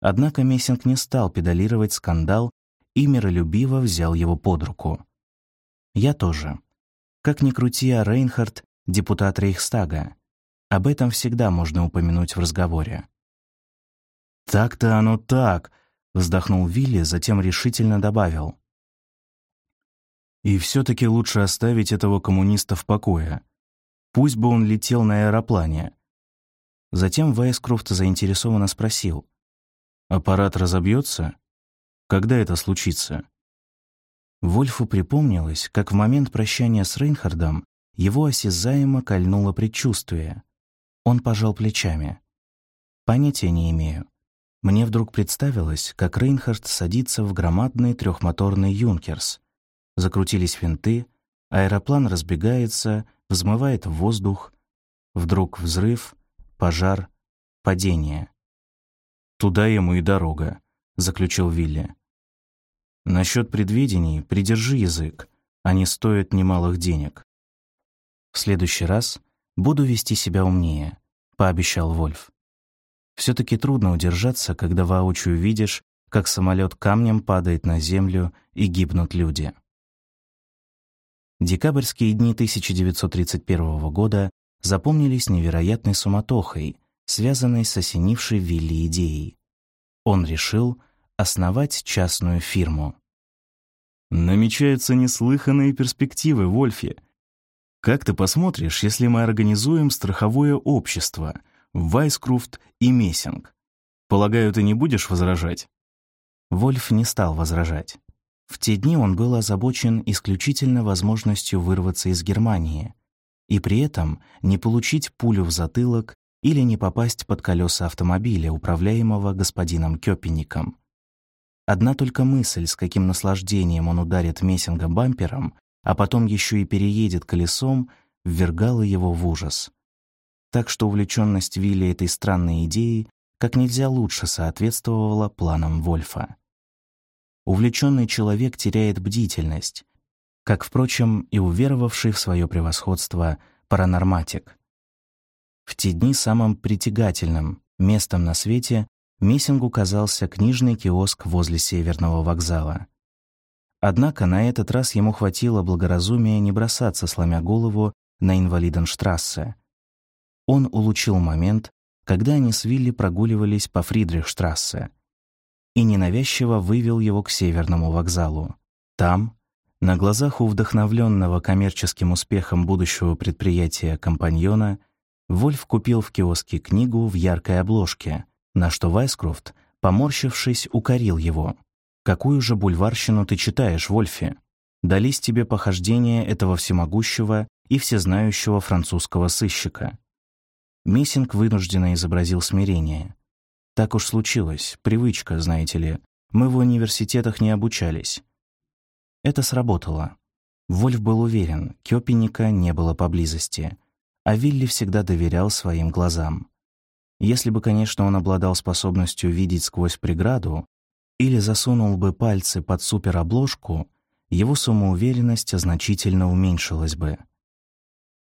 Однако Мессинг не стал педалировать скандал и миролюбиво взял его под руку. Я тоже. Как ни крути, а Рейнхард — депутат Рейхстага. Об этом всегда можно упомянуть в разговоре. «Так-то оно так», — вздохнул Вилли, затем решительно добавил. «И все-таки лучше оставить этого коммуниста в покое. Пусть бы он летел на аэроплане». Затем Вайскрофт заинтересованно спросил. Аппарат разобьется? Когда это случится? Вольфу припомнилось, как в момент прощания с Рейнхардом его осязаемо кольнуло предчувствие. Он пожал плечами. Понятия не имею. Мне вдруг представилось, как Рейнхард садится в громадный трехмоторный «Юнкерс». Закрутились винты, аэроплан разбегается, взмывает в воздух. Вдруг взрыв, пожар, падение. «Туда ему и дорога», — заключил Вилли. «Насчет предвидений придержи язык, они стоят немалых денег». «В следующий раз буду вести себя умнее», — пообещал Вольф. все таки трудно удержаться, когда воочию видишь, как самолет камнем падает на землю и гибнут люди. Декабрьские дни 1931 года запомнились невероятной суматохой, связанной с осенившей Вилли идеей. Он решил основать частную фирму. Намечаются неслыханные перспективы, Вольфи. Как ты посмотришь, если мы организуем страховое общество, Вайскруфт и Мессинг? Полагаю, ты не будешь возражать? Вольф не стал возражать. В те дни он был озабочен исключительно возможностью вырваться из Германии и при этом не получить пулю в затылок или не попасть под колеса автомобиля, управляемого господином Кёпенником. Одна только мысль, с каким наслаждением он ударит Мессинга бампером, а потом еще и переедет колесом, ввергала его в ужас. Так что увлеченность Вилли этой странной идеей как нельзя лучше соответствовала планам Вольфа. Увлеченный человек теряет бдительность, как, впрочем, и уверовавший в свое превосходство паранорматик. В те дни самым притягательным местом на свете Мессингу казался книжный киоск возле Северного вокзала. Однако на этот раз ему хватило благоразумия не бросаться, сломя голову, на Инвалиденштрассе. Он улучил момент, когда они с Вилли прогуливались по Фридрихштрассе, и ненавязчиво вывел его к Северному вокзалу. Там, на глазах у вдохновленного коммерческим успехом будущего предприятия компаньона, Вольф купил в киоске книгу в яркой обложке, на что Вайскрофт, поморщившись, укорил его. «Какую же бульварщину ты читаешь, Вольфе? Дались тебе похождения этого всемогущего и всезнающего французского сыщика». Мессинг вынужденно изобразил смирение. «Так уж случилось, привычка, знаете ли. Мы в университетах не обучались». Это сработало. Вольф был уверен, Кёпенника не было поблизости — а Вилли всегда доверял своим глазам. Если бы, конечно, он обладал способностью видеть сквозь преграду или засунул бы пальцы под суперобложку, его самоуверенность значительно уменьшилась бы.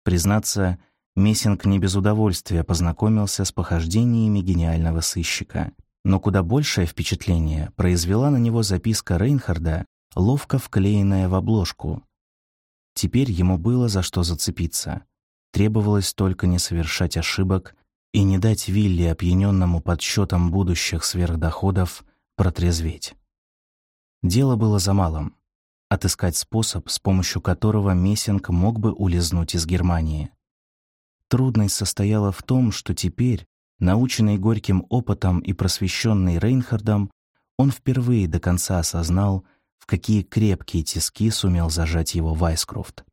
Признаться, Мессинг не без удовольствия познакомился с похождениями гениального сыщика, но куда большее впечатление произвела на него записка Рейнхарда, ловко вклеенная в обложку. Теперь ему было за что зацепиться. Требовалось только не совершать ошибок и не дать Вилли, опьяненному подсчетом будущих сверхдоходов, протрезветь. Дело было за малым — отыскать способ, с помощью которого Мессинг мог бы улизнуть из Германии. Трудность состояла в том, что теперь, наученный горьким опытом и просвещенный Рейнхардом, он впервые до конца осознал, в какие крепкие тиски сумел зажать его Вайскрофт.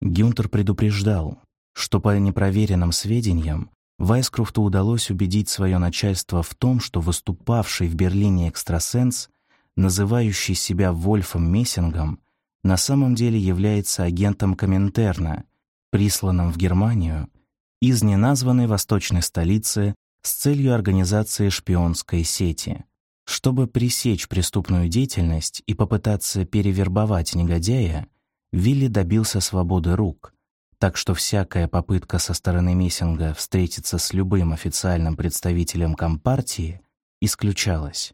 Гюнтер предупреждал, что по непроверенным сведениям Вайскрофту удалось убедить свое начальство в том, что выступавший в Берлине экстрасенс, называющий себя Вольфом Мессингом, на самом деле является агентом Коминтерна, присланным в Германию из неназванной восточной столицы с целью организации шпионской сети. Чтобы пресечь преступную деятельность и попытаться перевербовать негодяя, Вилли добился свободы рук, так что всякая попытка со стороны Мессинга встретиться с любым официальным представителем Компартии исключалась.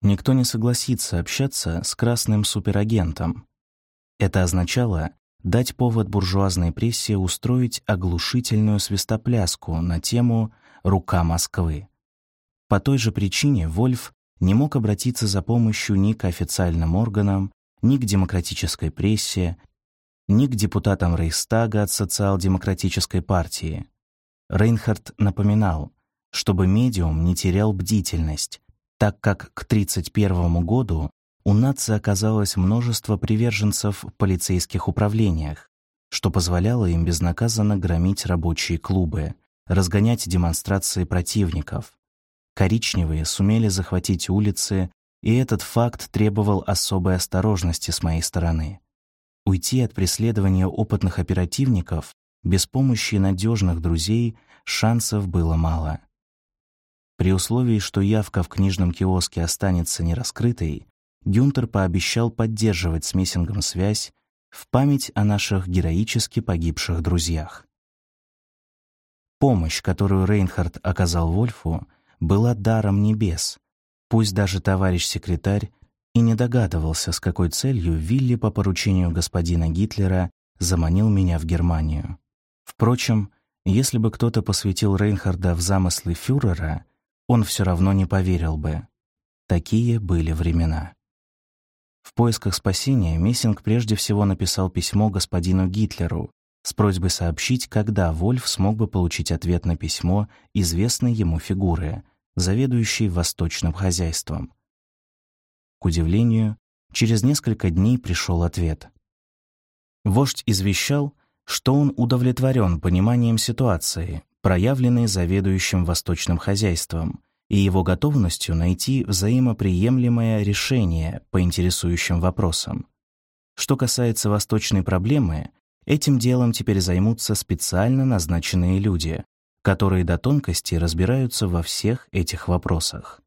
Никто не согласится общаться с красным суперагентом. Это означало дать повод буржуазной прессе устроить оглушительную свистопляску на тему «Рука Москвы». По той же причине Вольф не мог обратиться за помощью ни к официальным органам, ни к демократической прессе, ни к депутатам Рейхстага от социал-демократической партии. Рейнхард напоминал, чтобы медиум не терял бдительность, так как к 1931 году у нации оказалось множество приверженцев в полицейских управлениях, что позволяло им безнаказанно громить рабочие клубы, разгонять демонстрации противников. Коричневые сумели захватить улицы, и этот факт требовал особой осторожности с моей стороны. Уйти от преследования опытных оперативников без помощи надежных друзей шансов было мало. При условии, что явка в книжном киоске останется нераскрытой, Гюнтер пообещал поддерживать с Мессингом связь в память о наших героически погибших друзьях. Помощь, которую Рейнхард оказал Вольфу, была даром небес. Пусть даже товарищ-секретарь и не догадывался, с какой целью Вилли по поручению господина Гитлера заманил меня в Германию. Впрочем, если бы кто-то посвятил Рейнхарда в замыслы фюрера, он все равно не поверил бы. Такие были времена. В поисках спасения Мессинг прежде всего написал письмо господину Гитлеру с просьбой сообщить, когда Вольф смог бы получить ответ на письмо известной ему фигуры, заведующей восточным хозяйством. К удивлению, через несколько дней пришел ответ. Вождь извещал, что он удовлетворен пониманием ситуации, проявленной заведующим восточным хозяйством, и его готовностью найти взаимоприемлемое решение по интересующим вопросам. Что касается восточной проблемы, этим делом теперь займутся специально назначенные люди, которые до тонкости разбираются во всех этих вопросах.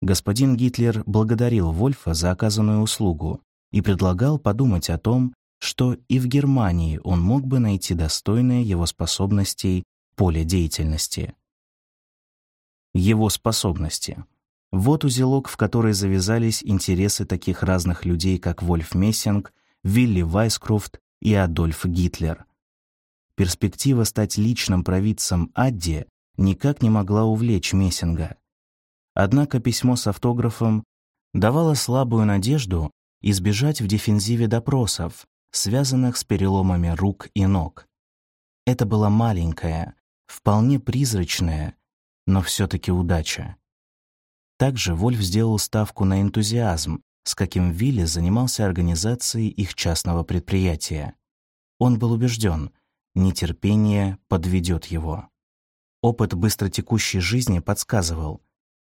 Господин Гитлер благодарил Вольфа за оказанную услугу и предлагал подумать о том, что и в Германии он мог бы найти достойное его способностей поле деятельности. Его способности. Вот узелок, в который завязались интересы таких разных людей, как Вольф Мессинг, Вилли Вайскрофт и Адольф Гитлер. Перспектива стать личным провидцем Адди никак не могла увлечь Мессинга. Однако письмо с автографом давало слабую надежду избежать в дефензиве допросов, связанных с переломами рук и ног. Это была маленькая, вполне призрачная, но все-таки удача. Также Вольф сделал ставку на энтузиазм, с каким Вилли занимался организацией их частного предприятия. Он был убежден, нетерпение подведет его. Опыт быстротекущей жизни подсказывал,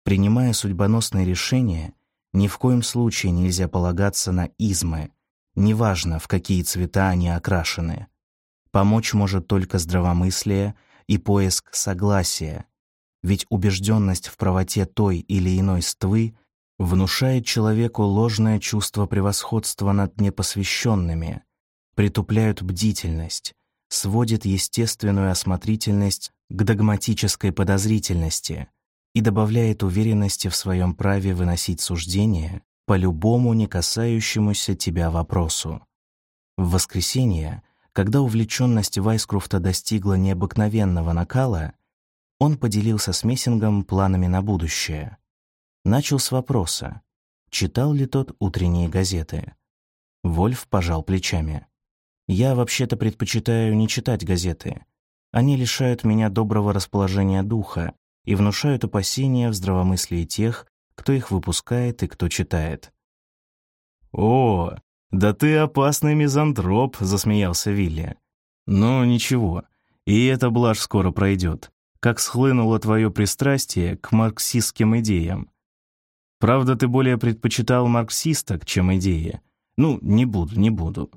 принимая судьбоносные решения, ни в коем случае нельзя полагаться на измы, неважно, в какие цвета они окрашены. Помочь может только здравомыслие и поиск согласия, ведь убежденность в правоте той или иной ствы внушает человеку ложное чувство превосходства над непосвященными, притупляют бдительность, сводит естественную осмотрительность к догматической подозрительности и добавляет уверенности в своем праве выносить суждения по любому не касающемуся тебя вопросу. В воскресенье, когда увлеченность Вайскруфта достигла необыкновенного накала, он поделился с Мессингом планами на будущее. Начал с вопроса, читал ли тот утренние газеты. Вольф пожал плечами. «Я вообще-то предпочитаю не читать газеты. Они лишают меня доброго расположения духа и внушают опасения в здравомыслии тех, кто их выпускает и кто читает. «О, да ты опасный мизантроп», — засмеялся Вилли. «Но ничего, и эта блажь скоро пройдет, как схлынуло твое пристрастие к марксистским идеям. Правда, ты более предпочитал марксисток, чем идеи. Ну, не буду, не буду».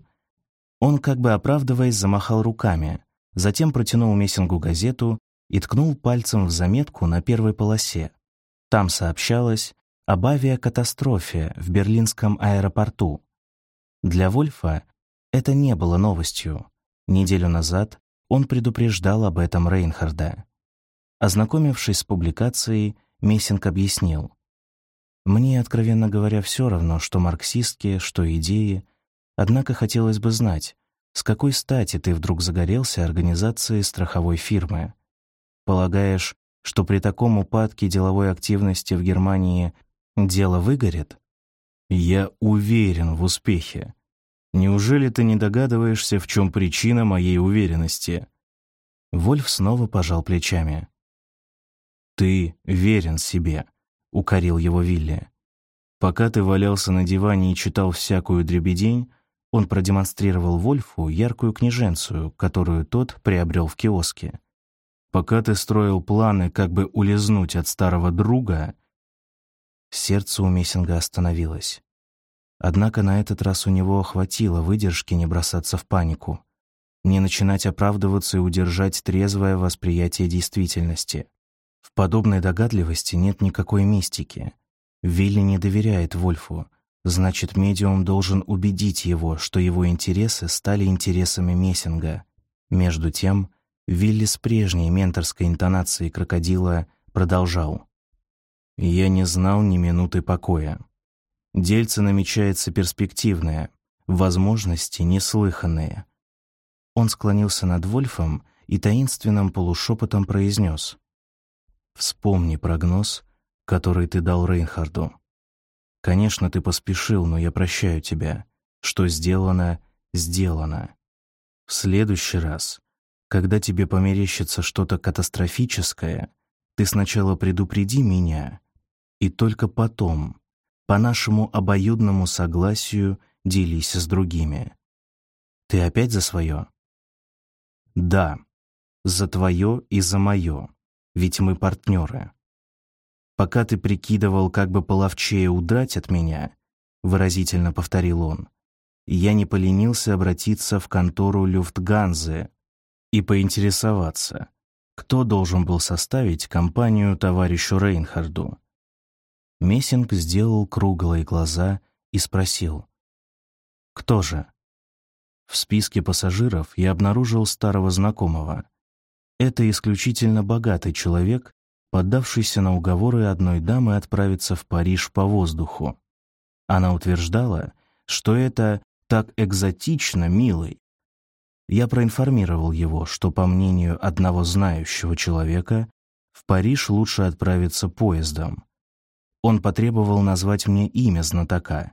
Он, как бы оправдываясь, замахал руками, затем протянул Мессингу газету и ткнул пальцем в заметку на первой полосе. Там сообщалось об авиакатастрофе в берлинском аэропорту. Для Вольфа это не было новостью. Неделю назад он предупреждал об этом Рейнхарда. Ознакомившись с публикацией, Мессинг объяснил. «Мне, откровенно говоря, все равно, что марксистские, что идеи, однако хотелось бы знать, с какой стати ты вдруг загорелся организацией страховой фирмы? Полагаешь, что при таком упадке деловой активности в Германии дело выгорит? Я уверен в успехе. Неужели ты не догадываешься, в чем причина моей уверенности? Вольф снова пожал плечами. Ты верен себе, укорил его Вилли. Пока ты валялся на диване и читал всякую дребедень, он продемонстрировал Вольфу яркую книженцию, которую тот приобрел в киоске. Пока ты строил планы, как бы улизнуть от старого друга, сердце у Мессинга остановилось. Однако на этот раз у него хватило выдержки не бросаться в панику, не начинать оправдываться и удержать трезвое восприятие действительности. В подобной догадливости нет никакой мистики. Вилли не доверяет Вольфу, значит, медиум должен убедить его, что его интересы стали интересами Мессинга. Между тем, Вилли с прежней менторской интонацией крокодила продолжал. «Я не знал ни минуты покоя. Дельце намечается перспективное, возможности неслыханные». Он склонился над Вольфом и таинственным полушепотом произнес. «Вспомни прогноз, который ты дал Рейнхарду. Конечно, ты поспешил, но я прощаю тебя. Что сделано, сделано. В следующий раз когда тебе померещится что-то катастрофическое, ты сначала предупреди меня, и только потом, по нашему обоюдному согласию делись с другими. Ты опять за свое? Да, за твое и за мое, ведь мы партнеры. Пока ты прикидывал, как бы половчее удрать от меня, выразительно повторил он, я не поленился обратиться в контору Люфтганзы и поинтересоваться, кто должен был составить компанию товарищу Рейнхарду. Мессинг сделал круглые глаза и спросил, «Кто же?» В списке пассажиров я обнаружил старого знакомого. Это исключительно богатый человек, поддавшийся на уговоры одной дамы отправиться в Париж по воздуху. Она утверждала, что это так экзотично, милый. Я проинформировал его, что, по мнению одного знающего человека, в Париж лучше отправиться поездом. Он потребовал назвать мне имя знатока,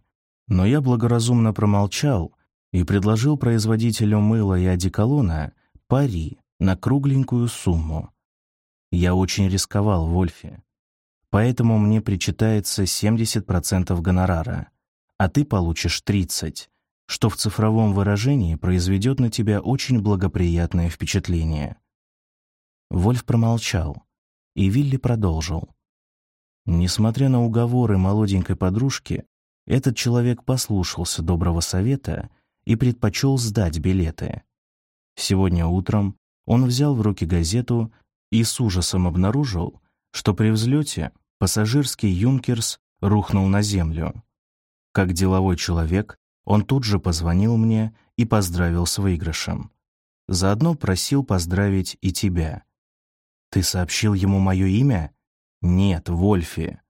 но я благоразумно промолчал и предложил производителю мыла и одеколона пари на кругленькую сумму. Я очень рисковал, Вольфе. Поэтому мне причитается 70% гонорара, а ты получишь 30%, что в цифровом выражении произведет на тебя очень благоприятное впечатление. Вольф промолчал, и Вилли продолжил. Несмотря на уговоры молоденькой подружки, этот человек послушался доброго совета и предпочел сдать билеты. Сегодня утром он взял в руки газету и с ужасом обнаружил, что при взлете пассажирский «Юнкерс» рухнул на землю. Как деловой человек, он тут же позвонил мне и поздравил с выигрышем. Заодно просил поздравить и тебя. Ты сообщил ему мое имя? Нет, Вольфи.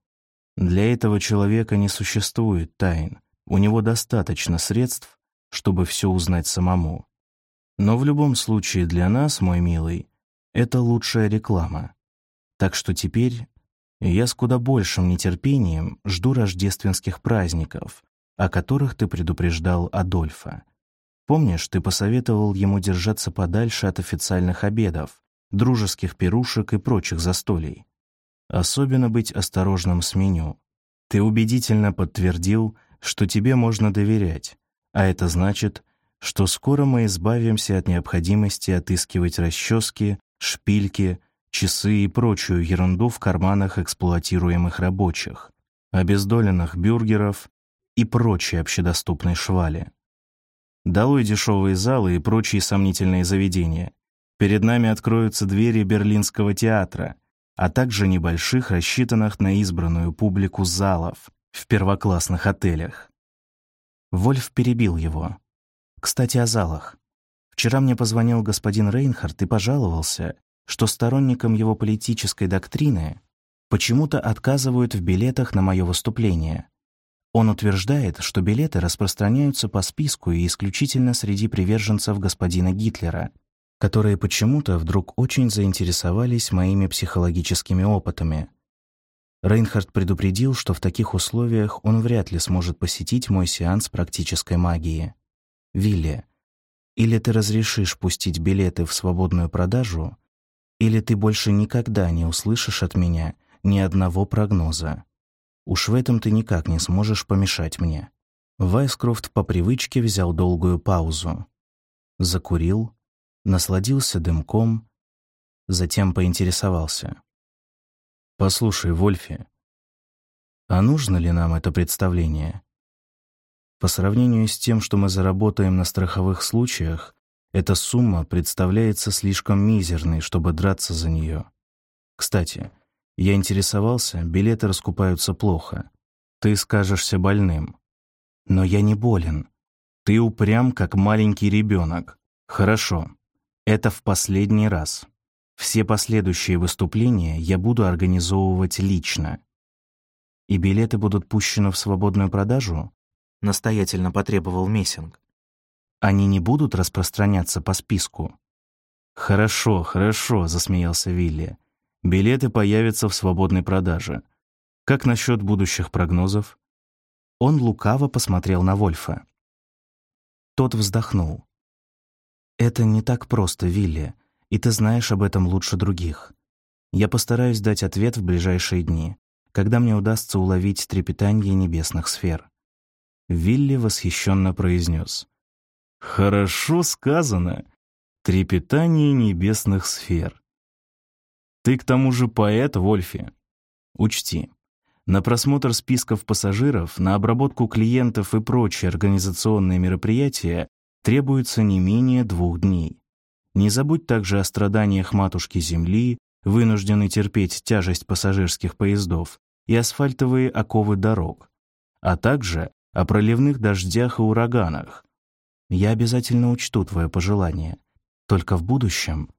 Для этого человека не существует тайн. У него достаточно средств, чтобы все узнать самому. Но в любом случае для нас, мой милый, это лучшая реклама. Так что теперь я с куда большим нетерпением жду рождественских праздников, о которых ты предупреждал Адольфа. Помнишь, ты посоветовал ему держаться подальше от официальных обедов, дружеских пирушек и прочих застолий. Особенно быть осторожным с меню. Ты убедительно подтвердил, что тебе можно доверять, а это значит, что скоро мы избавимся от необходимости отыскивать расчески, шпильки, часы и прочую ерунду в карманах эксплуатируемых рабочих, обездоленных бюргеров и прочей общедоступной швали. Долой дешевые залы и прочие сомнительные заведения. Перед нами откроются двери Берлинского театра, а также небольших, рассчитанных на избранную публику залов в первоклассных отелях. Вольф перебил его. «Кстати, о залах. Вчера мне позвонил господин Рейнхард и пожаловался, что сторонникам его политической доктрины почему-то отказывают в билетах на мое выступление. Он утверждает, что билеты распространяются по списку и исключительно среди приверженцев господина Гитлера, которые почему-то вдруг очень заинтересовались моими психологическими опытами. Рейнхард предупредил, что в таких условиях он вряд ли сможет посетить мой сеанс практической магии. «Вилли, или ты разрешишь пустить билеты в свободную продажу, или ты больше никогда не услышишь от меня ни одного прогноза. Уж в этом ты никак не сможешь помешать мне». Вайскрофт по привычке взял долгую паузу. Закурил, насладился дымком, затем поинтересовался. «Послушай, Вольфи, а нужно ли нам это представление? По сравнению с тем, что мы заработаем на страховых случаях, эта сумма представляется слишком мизерной, чтобы драться за нее. Кстати, я интересовался, билеты раскупаются плохо. Ты скажешься больным. Но я не болен. Ты упрям, как маленький ребенок. Хорошо. Это в последний раз. Все последующие выступления я буду организовывать лично. И билеты будут пущены в свободную продажу? Настоятельно потребовал Мессинг. Они не будут распространяться по списку. Хорошо, хорошо, засмеялся Вилли. Билеты появятся в свободной продаже. Как насчет будущих прогнозов? Он лукаво посмотрел на Вольфа. Тот вздохнул. «Это не так просто, Вилли, и ты знаешь об этом лучше других. Я постараюсь дать ответ в ближайшие дни. когда мне удастся уловить трепетание небесных сфер. Вилли восхищенно произнес. «Хорошо сказано. Трепетание небесных сфер. Ты к тому же поэт, Вольфи. Учти, на просмотр списков пассажиров, на обработку клиентов и прочие организационные мероприятия требуется не менее двух дней. Не забудь также о страданиях матушки Земли, вынужденной терпеть тяжесть пассажирских поездов и асфальтовые оковы дорог, а также о проливных дождях и ураганах. Я обязательно учту твое пожелание. Только в будущем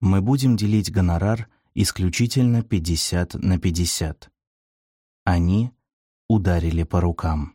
мы будем делить гонорар исключительно 50 на 50. Они ударили по рукам.